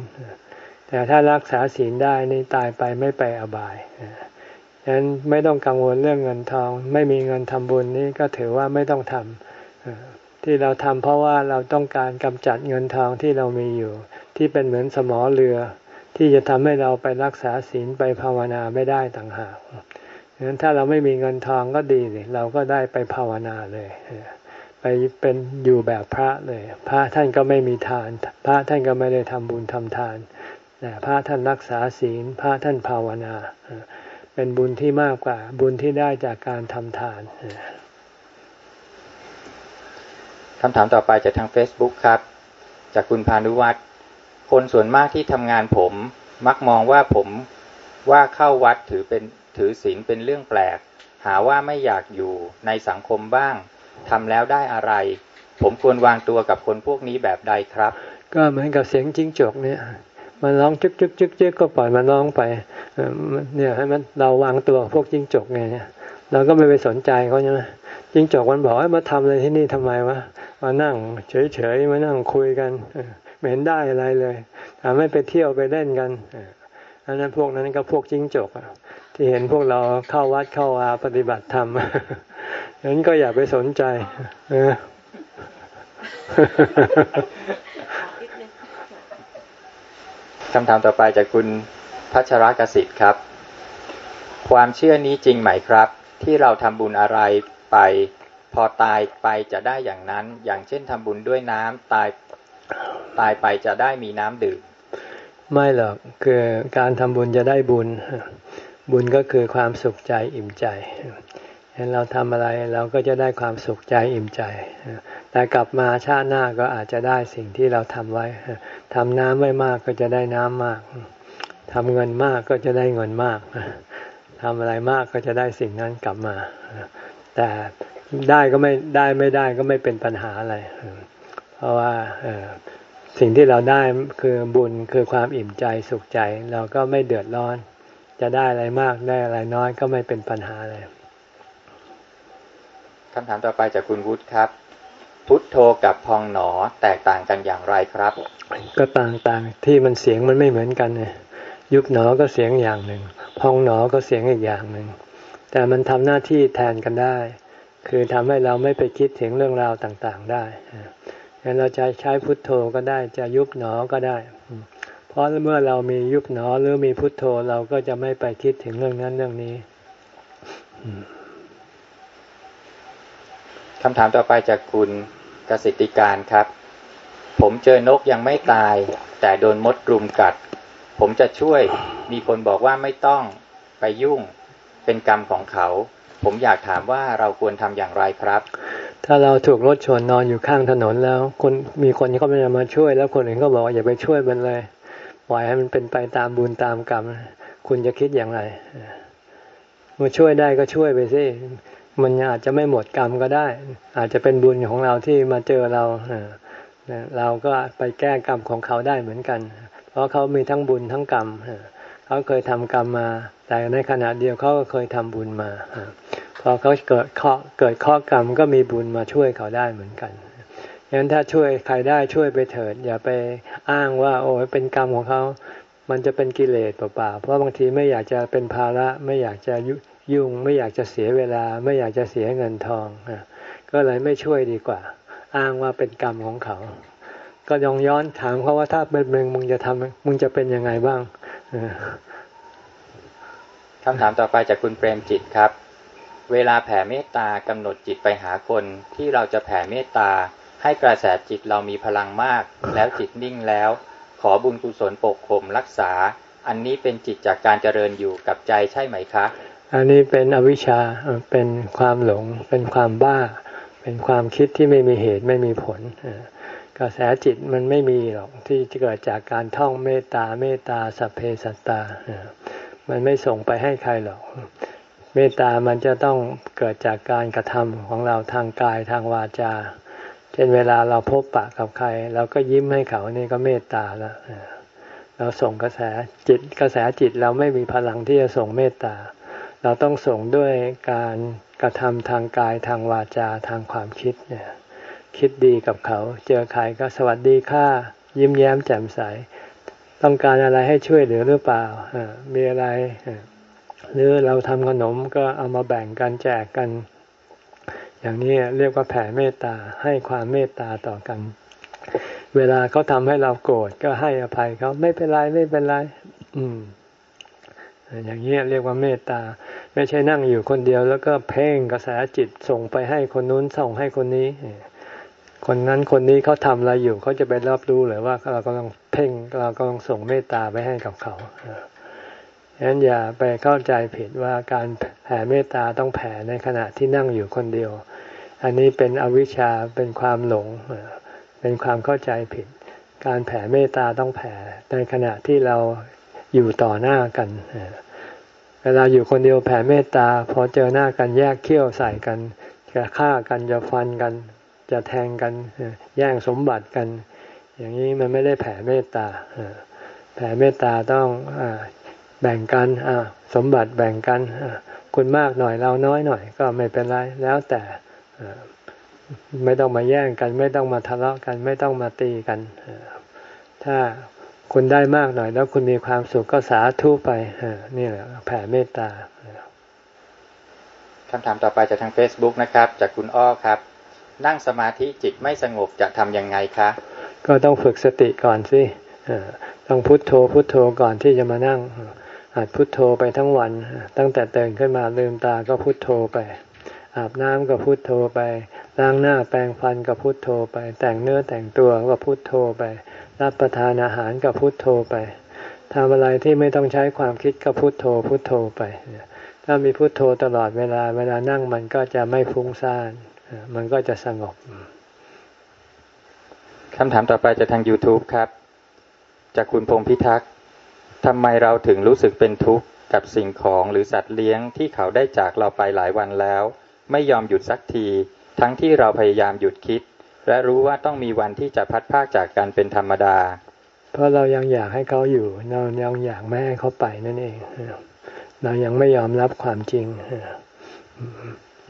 แต่ถ้ารักษาศีลได้นี่ตายไปไม่ไปอบายฉะนั้นไม่ต้องกังวลเรื่องเงินทอง ไม่มีเงินทำบุญนี้ก็ถือว่าไม่ต้องทำที่เราทำเพราะว่าเราต้องการกำจัดเงินทองที่เรามีอยู่ ที่เป็นเหมือนสมอเรือ ที่จะทำให้เราไปรักษาศีลไปภาวนาไม่ได้ต่างหากฉะนั้นถ้าเราไม่มีเงินทองก็ดีสิเราก็ได้ไปภาวนาเลย ไปเป็นอยู่แบบพระเลย พระท่านก็ไม่มีทาน พระท่านก็ไม่ได้ทำบุญทำทานแต่พระท่านรักษาศีล พระท่านภาวนา เป็นบุญที่มากกว่า บุญที่ได้จากการทำทานคำถามต่อไปจากทาง Facebook ครับ จากคุณพานุวัตรคนส่วนมากที่ทำงานผม มักมองว่าผมว่าเข้าวัดถือเป็นถือศีลเป็นเรื่องแปลก หาว่าไม่อยากอยู่ในสังคมบ้าง ทำแล้วได้อะไร ผมควรวางตัวกับคนพวกนี้แบบใดครับ ก็เหมือนกับเสียงจิ้งจกเนี่ยมันร้องจึกจึกจึกจึกก็ปล่อยมันร้องไปเนี่ยให้มันเราวางตัวพวกจิ้งจกไงเนี่ยเราก็ไม่ไปสนใจเขาใช่ไหมจิ้งจกมันบอกให้มาทำอะไรที่นี่ทำไมวะมานั่ง เฉยๆมานั่งคุยกันไม่เห็นได้อะไรเลยทำให้ไปเที่ยวไปเล่นกันอันนั้นพวกนั้นก็พวกจิ้งจกที่เห็นพวกเราเข้าวัดเข้าวาปฏิบัติธรรม นั้นก็อย่าไปสนใจคำถามต่อไปจากคุณพัชรกสิทธิ์ครับ ความเชื่อนี้จริงไหมครับ ที่เราทำบุญอะไรไปพอตายไปจะได้อย่างนั้น อย่างเช่นทำบุญด้วยน้ำตายตายไปจะได้มีน้ำดื่ม ไม่หรอกคือการทำบุญจะได้บุญ บุญก็คือความสุขใจอิ่มใจ เห็นเราทำอะไรเราก็จะได้ความสุขใจอิ่มใจ แต่กลับมาชาติหน้าก็อาจจะได้สิ่งที่เราทำไว้ทำน้ำไม่มากก็จะได้น้ำมากทำเงินมากก็จะได้เงินมากทำอะไรมากก็จะได้สิ่งนั้นกลับมา แต่ได้ก็ไม่ได้ไม่ได้ก็ไม่เป็นปัญหาอะไร เพราะว่าสิ่งที่เราได้คือบุญคือความอิ่มใจสุขใจ เราก็ไม่เดือดร้อน จะได้อะไรมากได้อะไรน้อยก็ไม่เป็นปัญหาเลย คำถามต่อไปจากคุณวุฒิครับ พุทโธกับพองหนอแตกต่างกันอย่างไรครับ ก็ต่างๆที่มันเสียงมันไม่เหมือนกันเนี่ยยุบหนอก็เสียงอย่างหนึ่ง พองหนอก็เสียงอีกอย่างหนึ่ง แต่มันทำหน้าที่แทนกันได้ คือทำให้เราไม่ไปคิดถึงเรื่องราวต่างๆได้งั้นเราจะใช้พุทโธก็ได้จะยุบหนอก็ได้ เพราะเมื่อเรามียุบหนอหรือมีพุทโธเราก็จะไม่ไปคิดถึงเรื่องนั้นเรื่องนี้ คำถามต่อไปจากคุณกสิติการครับ ผมเจอนกยังไม่ตาย แต่โดนมดรุมกัด ผมจะช่วย มีคนบอกว่าไม่ต้องไปยุ่ง เป็นกรรมของเขา ผมอยากถามว่าเราควรทำอย่างไรครับ ถ้าเราถูกรถชนนอนอยู่ข้างถนนแล้วคนมีคนเขาไม่มาช่วย แล้วคนอื่นก็บอกว่าอย่าไปช่วยมันเลยปล่อยให้มันเป็นไปตามบุญตามกรรม คุณจะคิดอย่างไรมาช่วยได้ก็ช่วยไปสิ มันอาจจะไม่หมดกรรมก็ได้ อาจจะเป็นบุญของเราที่มาเจอเราเราก็ไปแก้กรรมของเขาได้เหมือนกัน เพราะเขามีทั้งบุญทั้งกรรมเขาเคยทำกรรมมา แต่ในขณะเดียวเขาก็เคยทำบุญมาพอเขาเกิดข้อเกิดข้อกรรมก็มีบุญมาช่วยเขาได้เหมือนกันงั้นถ้าช่วยใครได้ช่วยไปเถิด อย่าไปอ้างว่า โอ้เป็นกรรมของเขา มันจะเป็นกิเลสเปล่าๆเพราะบางทีไม่อยากจะเป็นภาระไม่อยากจะ ยุ่งไม่อยากจะเสียเวลาไม่อยากจะเสียเงินทองก็เลยไม่ช่วยดีกว่า อ้างว่าเป็นกรรมของเขา ก็ยองย้อนถามเขาว่าถ้าเป็นมึงมึงจะทำมึงจะเป็นยังไงบ้างคำถามต่อไปจากคุณเปรมจิตครับ เวลาแผ่เมตตากำหนดจิตไปหาคนที่เราจะแผ่เมตตาให้กระแสจิตเรามีพลังมาก แล้วจิตนิ่งแล้ว ขอบุญกุศลปกข่มรักษา อันนี้เป็นจิตจากการเจริญอยู่กับใจใช่ไหมคะ อันนี้เป็นอวิชชาเป็นความหลง เป็นความบ้า เป็นความคิดที่ไม่มีเหตุไม่มีผลกระแสจิตมันไม่มีหรอกที่จะเกิดจากการท่องเมตตาเมตตาสัพเพสัตตา มันไม่ส่งไปให้ใครหรอก เมตตามันจะต้องเกิดจากการกระทำของเราทางกายทางวาจา เช่นเวลาเราพบปะกับใคร เราก็ยิ้มให้เขานี่ก็เมตตาแล้วเราส่งกระแสจิตกระแสจิตเราไม่มีพลังที่จะส่งเมตตา เราต้องส่งด้วยการกระทำทางกายทางวาจาทางความคิดเนี่ยคิดดีกับเขา เจอใครก็สวัสดีค่ะ ยิ้มแย้มแจ่มใส ต้องการอะไรให้ช่วยเหลือหรือเปล่ามีอะไร หรือเราทำขนมก็เอามาแบ่งกันแจกกัน อย่างนี้เรียกว่าแผ่เมตตาให้ความเมตตาต่อกัน เวลาเขาทำให้เราโกรธก็ให้อภัยเขาไม่เป็นไรไม่เป็นไร อืม อย่างนี้เรียกว่าเมตตา ไม่ใช่นั่งอยู่คนเดียว แล้วก็เพ่งกระแสจิตส่งไปให้คนนู้นส่งให้คนนี้ คนนั้นคนนี้เขาทำอะไรอยู่เขาจะไปรับรู้หรือว่าเรากำลังเพ่งเรากำลังส่งเมตตาไปให้กับเขาฉะนั้นอย่าไปเข้าใจผิดว่าการแผ่เมตตาต้องแผ่ในขณะที่นั่งอยู่คนเดียว อันนี้เป็นอวิชชาเป็นความหลง เป็นความเข้าใจผิด การแผ่เมตตาต้องแผ่ในขณะที่เรา อยู่ต่อหน้ากัน เวลาอยู่คนเดียวแผ่เมตตา พอเจอหน้ากันแยกเขี้ยวใส่กัน จะฆ่ากันจะฟันกัน จะแทงกันแย่งสมบัติกัน อย่างนี้มันไม่ได้แผ่เมตตาแผ่เมตตาต้องอแบ่งกันสมบัติแบ่งกันคุณมากหน่อยเราน้อยหน่อย ก็ไม่เป็นไรแล้วแต่ไม่ต้องมาแย่งกัน ไม่ต้องมาทะเลาะกัน ไม่ต้องมาตีกันถ้า คุณได้มากหน่อย แล้วคุณมีความสุขก็สาธุไปนี่แหละแผ่เมตตาคำถามต่อไปจากทาง Facebook นะครับ จากคุณอ้อครับ นั่งสมาธิจิตไม่สงบจะทำยังไงคะ ก็ต้องฝึกสติก่อนสิต้องพุโทโธพุโทโธก่อนที่จะมานั่งอาจพุโทโธไปทั้งวัน ตั้งแต่ตื่นขึ้นมาลืมตาก็พุโทโธไป อาบน้ำก็พุโทโธไปล้างหน้าแปรงฟันก็พุโทโธไป แต่งเนื้อแต่งตัวก็พุโทโธไป รับประทานอาหารก็พุโทโธไปทำอะไรที่ไม่ต้องใช้ความคิดก็พุโทโธ พุโทโธไป ถ้ามีพุโทโธตลอดเวลา เวลานั่งมันก็จะไม่ฟุ้งซ่าน มันก็จะสงบคำถามต่อไปจะทาง YouTube ครับ จากคุณพงพิทักษ์ทำไมเราถึงรู้สึกเป็นทุกข์กับสิ่งของหรือสัตว์เลี้ยงที่เขาได้จากเราไปหลายวันแล้ว ไม่ยอมหยุดสักที ทั้งที่เราพยายามหยุดคิด และรู้ว่าต้องมีวันที่จะพัดพากจากกันเป็นธรรมดา เพราะเรายังอยากให้เขาอยู่เรายังอยากไม่ให้เขาไปนั่นเอง เรายังไม่ยอมรับความจริง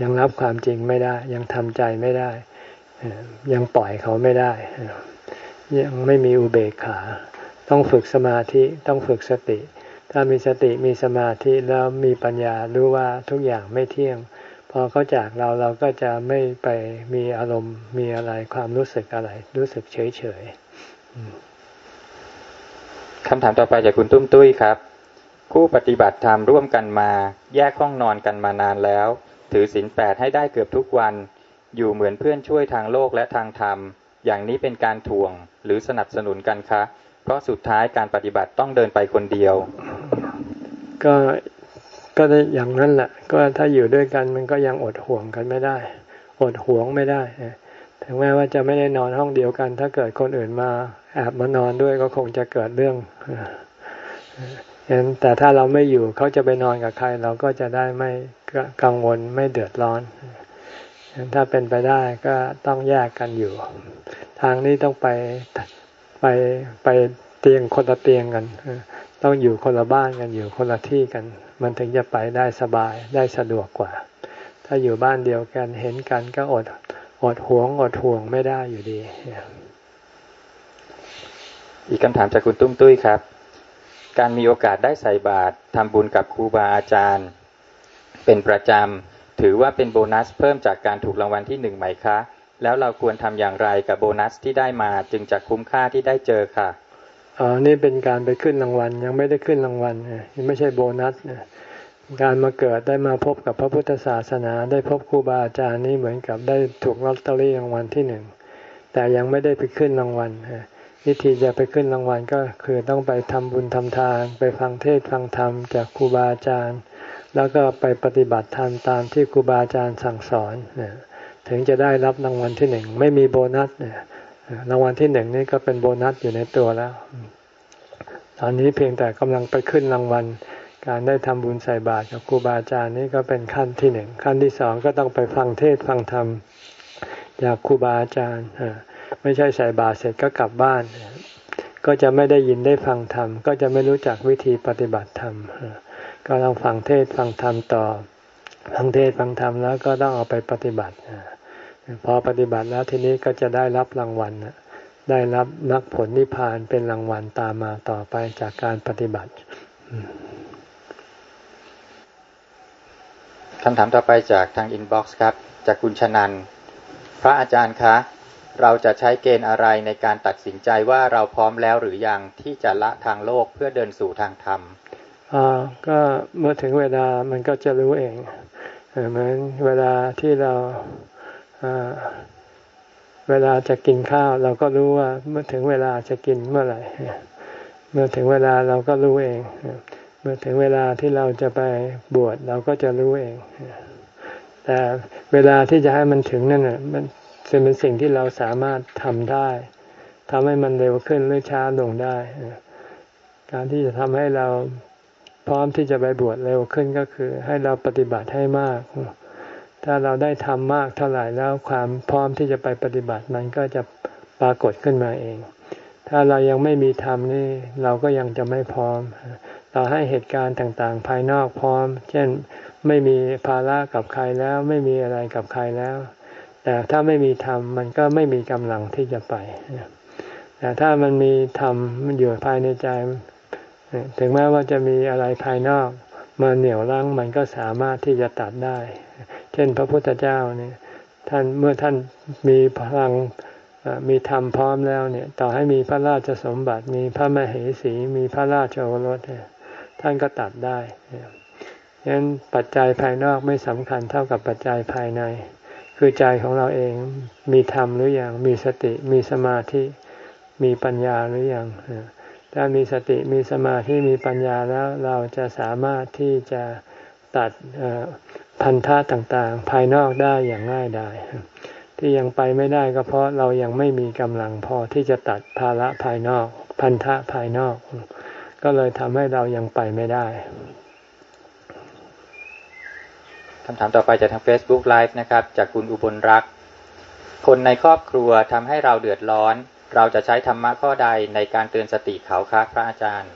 ยังรับความจริงไม่ได้ ยังทำใจไม่ได้ ยังปล่อยเขาไม่ได้ ยังไม่มีอุเบกขา ต้องฝึกสมาธิต้องฝึกสติ ถ้ามีสติมีสมาธิแล้วมีปัญญารู้ว่าทุกอย่างไม่เที่ยง อเขาจากเราเราก็จะไม่ไปมีอารมณ์มีอะไรความรู้สึกอะไร รู้สึกเฉยเฉยคำถามต่อไปจากคุณตุ้มตุ้ยครับ คู่ปฏิบัติธรรมร่วมกันมา แยกห้องนอนกันมานานแล้ว ถือศีลแปดให้ได้เกือบทุกวัน อยู่เหมือนเพื่อนช่วยทางโลกและทางธรรม อย่างนี้เป็นการถ่วงหรือสนับสนุนกันคะ เพราะสุดท้ายการปฏิบัติต้องเดินไปคนเดียว ก็ ก็อย่างนั้นแหละก็ถ้าอยู่ด้วยกันมันก็ยังอดห่วงกันไม่ได้ อดห่วงไม่ได้ถึงแม้ว่าจะไม่ได้นอนห้องเดียวกัน ถ้าเกิดคนอื่นมาแอบมานอนด้วยก็คงจะเกิดเรื่องฉะนั้นแต่ถ้าเราไม่อยู่เขาจะไปนอนกับใคร เราก็จะได้ไม่กังวลไม่เดือดร้อนถ้าเป็นไปได้ก็ต้องแยกกันอยู่ ทางนี้ต้องไปไปไปเตียงคนละเตียงกัน ต้องอยู่คนละบ้านกันอยู่คนละที่กัน มันถึงจะไปได้สบายได้สะดวกกว่า ถ้าอยู่บ้านเดียวกันเห็นกันก็อดอดห่วงอดห่วงไม่ได้อยู่ดี อีกคำถามจากคุณตุ้มตุ้ยครับ การมีโอกาสได้ใส่บาตรทำบุญกับครูบาอาจารย์ เป็นประจำถือว่าเป็นโบนัสเพิ่มจากการถูกรางวัลที่หนึ่งไหมคะ แล้วเราควรทำอย่างไรกับโบนัสที่ได้มาจึงจะคุ้มค่าที่ได้เจอค่ะ อ๋อนี่เป็นการไปขึ้นรางวัล ยังไม่ได้ขึ้นรางวัลนี่ไม่ใช่โบนัสการมาเกิดได้มาพบกับพระพุทธศาสนา ได้พบครูบาอาจารย์นี่เหมือนกับได้ถูกลอตเตอรี่รางวัลที่หนึ่งแต่ยังไม่ได้ไปขึ้นรางวัลวิธีจะไปขึ้นรางวัลก็คือต้องไปทำบุญทำทาน ไปฟังเทศฟังธรรมจากครูบาอาจารย์ แล้วก็ไปปฏิบัติธรรมตามที่ครูบาอาจารย์สั่งสอนถึงจะได้รับรางวัลที่หนึ่งไม่มีโบนัสเนี่ย รางวัลที่หนึ่งนี่ก็เป็นโบนัสอยู่ในตัวแล้ว ตอนนี้เพียงแต่กำลังไปขึ้นรางวัล การได้ทำบุญใส่บาตรกับครูบาอาจารย์นี่ก็เป็นขั้นที่หนึ่งขั้นที่สองก็ต้องไปฟังเทศฟังธรรมจากครูบาอาจารย์ไม่ใช่ใส่บาตรเสร็จก็กลับบ้าน ก็จะไม่ได้ยินได้ฟังธรรม ก็จะไม่รู้จักวิธีปฏิบัติธรรมก็ต้องฟังเทศฟังธรรมต่อฟังเทศฟังธรรมแล้วก็ต้องเอาไปปฏิบัติ พอปฏิบัติแล้วทีนี้ก็จะได้รับรางวัลได้รับนักผลนิพพานเป็นรางวัลตามมาต่อไปจากการปฏิบัติคำถามต่อไปจากทาง inbox ครับ จากคุณชนัน พระอาจารย์คะ เราจะใช้เกณฑ์อะไรในการตัดสินใจว่าเราพร้อมแล้วหรือยังที่จะละทางโลกเพื่อเดินสู่ทางธรรมอ่าก็เมื่อถึงเวลามันก็จะรู้เองเหมือนเวลาที่เรา เวลาจะกินข้าว เราก็รู้ว่า เมื่อถึงเวลาจะกินเมื่อไหร่เมื่อถึงเวลาเราก็รู้เอง เมื่อถึงเวลาที่เราจะไปบวชเราก็จะรู้เองแต่เวลาที่จะให้มันถึงนั่นน่ะมันเป็นสิ่งที่เราสามารถทำได้ทำให้มันเร็วขึ้นหรือช้าลงได้การที่จะทำให้เราพร้อมที่จะไปบวชเร็วขึ้นก็คือ ให้เราปฏิบัติให้มาก ถ้าเราได้ทำมากเท่าไหร่แล้วความพร้อมที่จะไปปฏิบัติมันก็จะปรากฏขึ้นมาเอง ถ้าเรายังไม่มีธรรมนี่เราก็ยังจะไม่พร้อมต่อให้เหตุการณ์ต่างๆ ภายนอกพร้อม เช่นไม่มีภาระกับใครแล้วไม่มีอะไรกับใครแล้ว แต่ถ้าไม่มีธรรมมันก็ไม่มีกำลังที่จะไป แต่ถ้ามันมีธรรมมันอยู่ภายในใจ ถึงแม้ว่าจะมีอะไรภายนอกมาเหนี่ยวรั้งมันก็สามารถที่จะตัดได้ ช่นพระพุทธเจ้าเนี่ยท่านเมื่อท่านมีพลังมีธรรมพร้อมแล้วเนี่ย ต่อให้มีพระราชสมบัติ มีพระมเหสี มีพระราชโอรสท่านก็ตัดได้ฉะนั้นปัจจัยภายนอกไม่สำคัญเท่ากับปัจจัยภายใน คือใจของเราเองมีธรรมหรืออยังมีสติมีสมาธิมีปัญญาหรืออยังถ้ามีสติมีสมาธิมีปัญญาแล้วเราจะสามารถที่จะตัด พันธะต่างๆ ภายนอกได้อย่างง่ายดายที่ยังไปไม่ได้ก็เพราะเรายังไม่มีกำลังพอที่จะตัดภาระภายนอก พันธะภายนอก ก็เลยทำให้เรายังไปไม่ได้คำถามต่อไปจากทาง Facebook Live นะครับ จากคุณอุบลรัก คนในครอบครัวทำให้เราเดือดร้อน เราจะใช้ธรรมะข้อใดในการเตือนสติเขาครับพระอาจารย์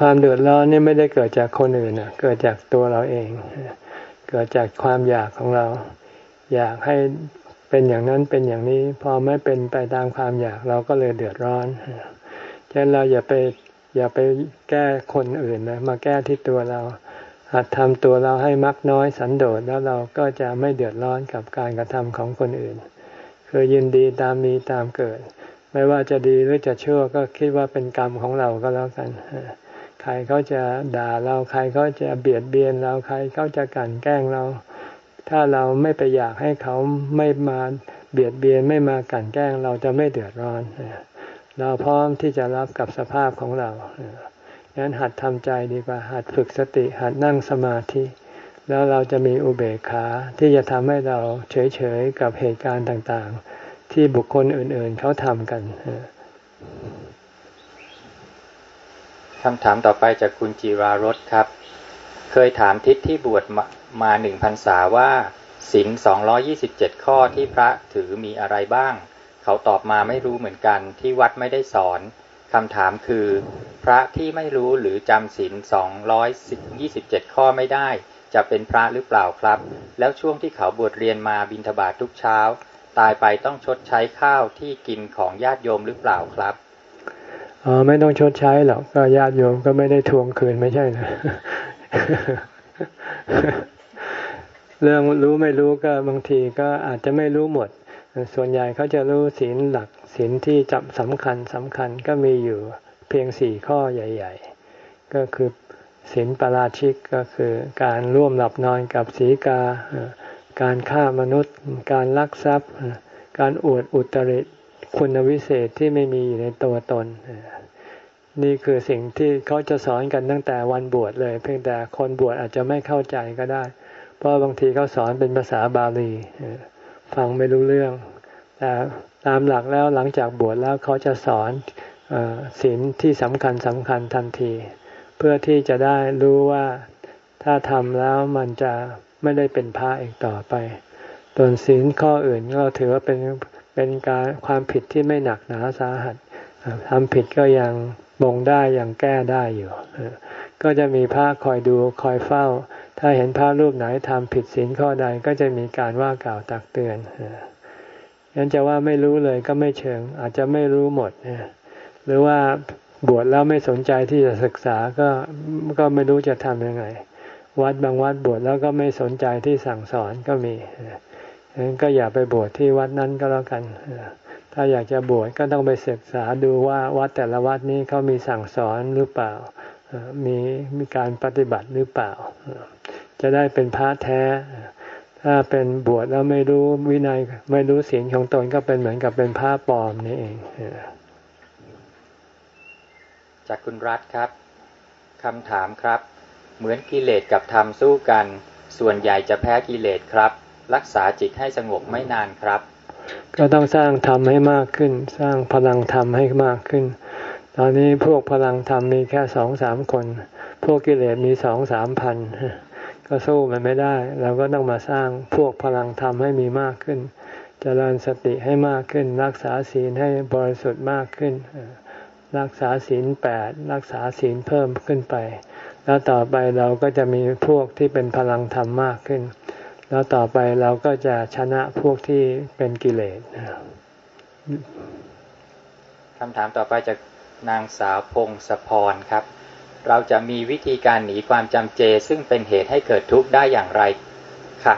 ความเดือดร้อนนี่ไม่ได้เกิดจากคนอื่นนะเกิดจากตัวเราเอง เกิดจากความอยากของเรา อยากให้เป็นอย่างนั้นเป็นอย่างนี้ พอไม่เป็นไปตามความอยากเราก็เลยเดือดร้อนฉะนั้นเราอย่าไปอย่าไปแก้คนอื่นนะมาแก้ที่ตัวเราหัดทำตัวเราให้มักน้อยสันโดษแล้วเราก็จะไม่เดือดร้อนกับการกระทำของคนอื่น คือยินดีตามมีตามเกิด ไม่ว่าจะดีหรือจะชั่วก็คิดว่าเป็นกรรมของเราก็แล้วกัน ใครเขาจะด่าเราใครเขาจะเบียดเบียนเราใครเขาจะกั่นแกล้งเรา ถ้าเราไม่ไปอยากให้เขาไม่มาเบียดเบียนไม่มากั่นแกล้งเราจะไม่เดือดร้อน เราพร้อมที่จะรับกับสภาพของเราดังนั้นหัดทำใจดีกว่า หัดฝึกสติ หัดนั่งสมาธิ แล้วเราจะมีอุเบกขาที่จะทำให้เราเฉยๆกับเหตุการณ์ต่างๆ ที่บุคคลอื่นๆเขาทำกัน คำถามต่อไปจากคุณจีรารสครับ เคยถามทิศที่บวชมาหนึ่งพันษาว่าศีลสองยี่สิบเจ็ดข้อที่พระถือมีอะไรบ้าง เขาตอบมาไม่รู้เหมือนกันที่วัดไม่ได้สอนคำถามคือ พระที่ไม่รู้หรือจำศีลสองร้อยยี่สิบเจ็ดข้อไม่ได้ จะเป็นพระหรือเปล่าครับ แล้วช่วงที่เขาบวชเรียนมาบิณฑบาตทุกเช้า ตายไปต้องชดใช้ข้าวที่กินของญาติโยมหรือเปล่าครับ อ๋อไม่ต้องชดใช้หรอกก็ญาติโยมก็ไม่ได้ทวงคืนไม่ใช่นะเรื่องรู้ไม่รู้ก็บางทีก็อาจจะไม่รู้หมด ส่วนใหญ่เขาจะรู้ศีลหลักศีลที่จับสำคัญสำคัญก็มีอยู่เพียงสี่ข้อใหญ่ ๆ ก็คือศีลปราชิกก็คือการร่วมหลับนอนกับศีกา การฆ่ามนุษย์ การลักทรัพย์ การอวดอุตริ คุณวิเศษที่ไม่มีอยู่ในตัวตน นี่คือสิ่งที่เขาจะสอนกันตั้งแต่วันบวชเลย เพียงแต่คนบวชอาจจะไม่เข้าใจก็ได้ เพราะบางทีเขาสอนเป็นภาษาบาลีฟังไม่รู้เรื่อง แต่ตามหลักแล้วหลังจากบวชแล้วเขาจะสอนศีลที่สำคัญสำคัญทันที เพื่อที่จะได้รู้ว่าถ้าทำแล้วมันจะไม่ได้เป็นพระอีกต่อไปตัวนศีลข้ออื่นก็ถือว่าเป็น เป็นการความผิดที่ไม่หนักหนาสาหัสทำผิดก็ยังบงได้ยังแก้ได้อยู่ ก็จะมีพระคอยดูคอยเฝ้า ถ้าเห็นพระรูปไหนทำผิดศีลข้อใดก็จะมีการว่ากล่าวตักเตือนยันจะว่าไม่รู้เลยก็ไม่เชิง อาจจะไม่รู้หมดหรือว่าบวชแล้วไม่สนใจที่จะศึกษาก็ก็ไม่รู้จะทำยังไง วัดบางวัดบวชแล้วก็ไม่สนใจที่สั่งสอนก็มี ก็อย่าไปบวชที่วัดนั้นก็แล้วกัน ถ้าอยากจะบวชก็ต้องไปศึกษาดูว่าวัดแต่ละวัดนี้เขามีสั่งสอนหรือเปล่า มีมีการปฏิบัติหรือเปล่า จะได้เป็นพระแท้ ถ้าเป็นบวชแล้วไม่รู้วินัยไม่รู้ศีลของตนก็เป็นเหมือนกับเป็นพระปลอมนี่เอง จากคุณรัฐครับคำถามครับ เหมือนกิเลสกับธรรมสู้กัน ส่วนใหญ่จะแพ้กิเลสครับ รักษาจิตให้สงบไม่นานครับ ก็ต้องสร้างธรรมให้มากขึ้น สร้างพลังธรรมให้มากขึ้น ตอนนี้พวกพลังธรรมมีแค่สองสามคน พวกกิเลสมีสองสามพันก็สู้มันไม่ได้เราก็ต้องมาสร้างพวกพลังธรรมให้มีมากขึ้นจเจริญสติให้มากขึ้น รักษาศีลให้บริสุทธิ์มากขึ้น รักษาศีลแปดรักษาศีลเพิ่มขึ้นไป แล้วต่อไปเราก็จะมีพวกที่เป็นพลังธรรมมากขึ้น แล้วต่อไปเราก็จะชนะพวกที่เป็นกิเลสคำถามต่อไปจากนางสาวพงศพรครับ เราจะมีวิธีการหนีความจำเจ ซึ่งเป็นเหตุให้เกิดทุกข์ได้อย่างไรค่ะ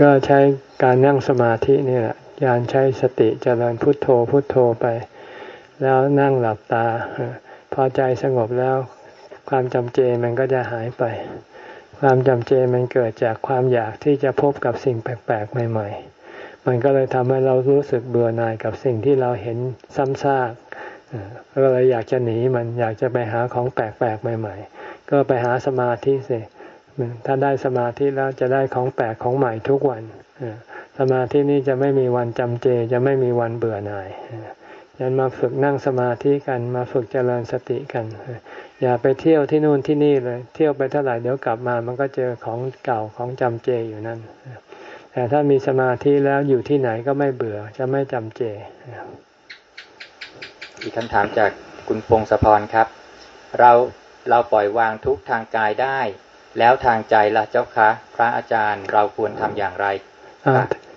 ก็ใช้การนั่งสมาธินี่แหละการใช้สติเจริญพุทโธพุทโธไป แล้วนั่งหลับตา พอใจสงบแล้วความจำเจมันก็จะหายไป ความจำเจมันเกิดจากความอยากที่จะพบกับสิ่งแปลกๆใหม่ ๆ มันก็เลยทำให้เรารู้สึกเบื่อหน่ายกับสิ่งที่เราเห็นซ้ำซากก็เลยอยากจะหนีมันอยากจะไปหาของแปลกๆใหม่ ๆ ก็ไปหาสมาธิสิถ้าได้สมาธิแล้วจะได้ของแปลกของใหม่ทุกวันสมาธินี้จะไม่มีวันจำเจจะไม่มีวันเบื่อหน่าย ยันมาฝึกนั่งสมาธิกันมาฝึกเจริญสติกัน อย่าไปเที่ยวที่นู่นที่นี่เลย เที่ยวไปเท่าไหร่เดี๋ยวกลับมามันก็เจอของเก่าของจำเจอยู่นั่น แต่ถ้ามีสมาธิแล้วอยู่ที่ไหนก็ไม่เบื่อจะไม่จำเจ อีกคำถามจากคุณพงศพรครับ เราเราปล่อยวางทุกทางกายได้ แล้วทางใจล่ะเจ้าคะ พระอาจารย์เราควรทำอย่างไร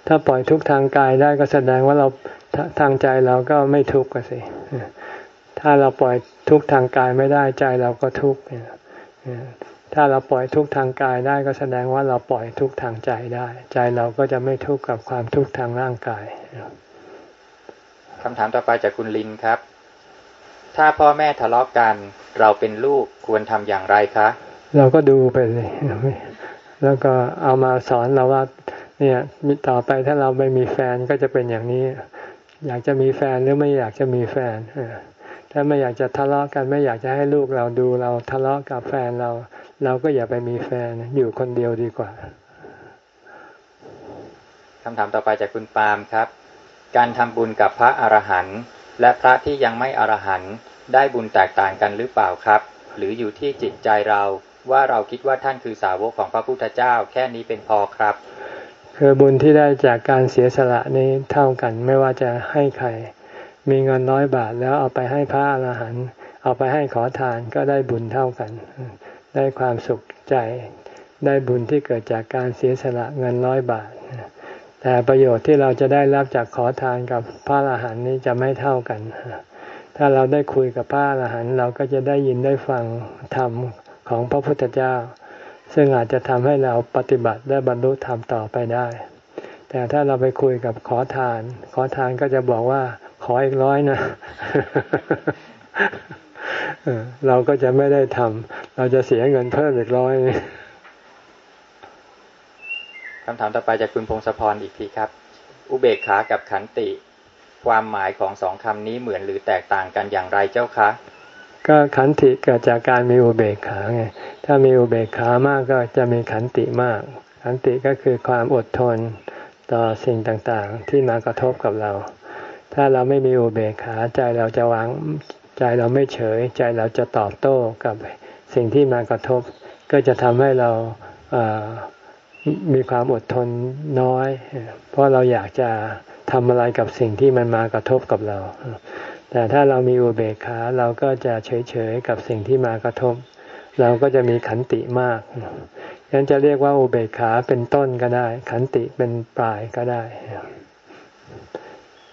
ถ้าปล่อยทุกทางกายได้ก็แสดงว่าเรา ทางใจเราก็ไม่ทุกข์สิถ้าเราปล่อยทุกทางกายไม่ได้ใจเราก็ทุกข์ถ้าเราปล่อยทุกทางกายได้ก็แสดงว่าเราปล่อยทุกทางใจได้ ใจเราก็จะไม่ทุกข์กับความทุกข์ทางร่างกายคำถามต่อไปจากคุณลินครับ ถ้าพ่อแม่ทะเลาะกกัน เราเป็นลูกควรทำอย่างไรคะ เราก็ดูไปเลย แล้วก็เอามาสอนเราว่า เนี่ยต่อไปถ้าเราไม่มีแฟนก็จะเป็นอย่างนี้ อยากจะมีแฟนหรือไม่อยากจะมีแฟนถ้าไม่อยากจะทะเลาะกันไม่อยากจะให้ลูกเราดูเราทะเลาะกับแฟนเรา เราก็อย่าไปมีแฟนอยู่คนเดียวดีกว่าคำถามต่อไปจากคุณปาล์มครับ การทำบุญกับพระอรหันต์และพระที่ยังไม่อรหันต์ได้บุญแตกต่างกันหรือเปล่าครับ หรืออยู่ที่จิตใจเราว่าเราคิดว่าท่านคือสาวกของพระพุทธเจ้า แค่นี้เป็นพอครับ คือบุญที่ได้จากการเสียสละนี้เท่ากันไม่ว่าจะให้ใคร มีเงินร้อยบาทแล้วเอาไปให้พระอรหันต์เอาไปให้ขอทานก็ได้บุญเท่ากัน ได้ความสุขใจ ได้บุญที่เกิดจากการเสียสละเงินร้อยบาท แต่ประโยชน์ที่เราจะได้รับจากขอทานกับพระอรหันต์นี้จะไม่เท่ากัน ถ้าเราได้คุยกับพระอรหันต์เราก็จะได้ยินได้ฟังธรรมของพระพุทธเจ้า ซึ่งอาจจะทำให้เราปฏิบัติได้บรรลุธรรมต่อไปได้ แต่ถ้าเราไปคุยกับขอทาน ขอทานก็จะบอกว่าขออีกร้อยนะเราก็จะไม่ได้ทำเราจะเสียเงินเพิ่มอีกร้อยคำถามต่อไปจากคุณพงศพรอีกทีครับ อุเบกขากับขันติ ความหมายของสองคำนี้เหมือนหรือแตกต่างกันอย่างไรเจ้าคะ ก็ขันติเกิดจากการมีอุเบกขาไง ถ้ามีอุเบกขามากก็จะมีขันติมาก ขันติก็คือความอดทนต่อสิ่งต่างๆ ที่มากระทบกับเรา ถ้าเราไม่มีอุเบกขาใจเราจะวางใจเราไม่เฉย ใจเราจะตอบโต้กับสิ่งที่มากระทบ ก็จะทำให้เรามีความอดทนน้อย เพราะเราอยากจะทำอะไรกับสิ่งที่มันมากระทบกับเรา แต่ถ้าเรามีอุเบกขาเราก็จะเฉยๆกับสิ่งที่มากระทบ เราก็จะมีขันติมากฉะนั้นจะเรียกว่าอุเบกขาเป็นต้นก็ได้ ขันติเป็นปลายก็ได้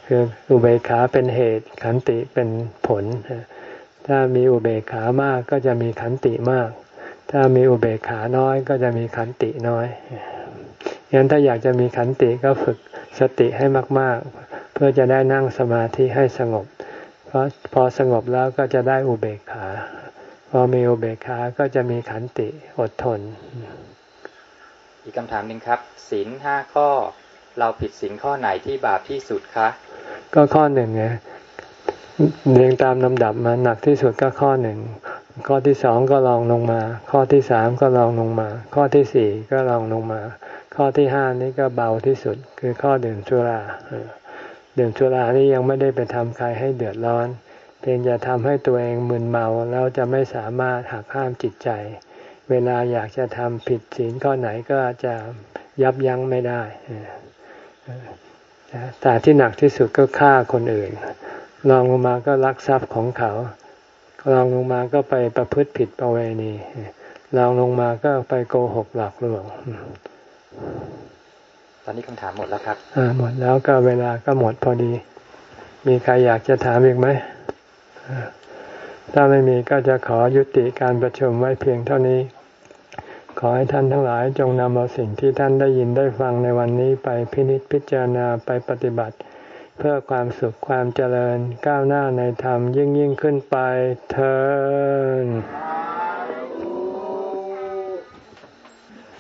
คืออุเบกขาเป็นเหตุ ขันติเป็นผล ถ้ามีอุเบกขามากก็จะมีขันติมาก ถ้ามีอุเบกขาน้อยก็จะมีขันติน้อยงั้นถ้าอยากจะมีขันติก็ฝึกสติให้มาก ๆ เพื่อจะได้นั่งสมาธิให้สงบ พราะพอสงบแล้วก็จะได้อุเบกขา พอมีอุเบกขาก็จะมีขันติอดทน อีกคำถามหนึ่งครับศีลห้าข้อ เราผิดศีลข้อไหนที่บาปที่สุดคะ ก็ข้อหนึ่งไงเรียงตามลำดับมาหนักที่สุดก็ข้อหนึ่งข้อที่สองก็ลองลงมา ข้อที่สามก็ลองลงมา ข้อที่สี่ก็ลองลงมา ข้อที่ห้านี้ก็เบาที่สุด คือข้อดื่มสุรา ดื่มสุรานี่ยังไม่ได้ไปทำใครให้เดือดร้อน เพียงจะทำให้ตัวเองมึนเมาแล้วจะไม่สามารถหักห้ามจิตใจ เวลาอยากจะทำผิดศีลข้อไหนก็จะยับยั้งไม่ได้แต่ที่หนักที่สุดก็ฆ่าคนอื่นลองลงมาก็ลักทรัพย์ของเขาลองลงมาก็ไปประพฤติผิดประเวณีลองลงมาก็ไปโกหกหลอกลวง อนนี้คำถามหมดแล้วครับอ่าหมดแล้วก็เวลาก็หมดพอดี มีใครอยากจะถามอีกไหมถ้าไม่มีก็จะขอยุติการประชุมไว้เพียงเท่านี้ ขอให้ท่านทั้งหลายจงนำเอาสิ่งที่ท่านได้ยินได้ฟังในวันนี้ไปพินิจพิจารณาไปปฏิบัติ เพื่อความสุขความเจริญก้าวหน้าในธรรมยิ่งยิ่งขึ้นไปเธอ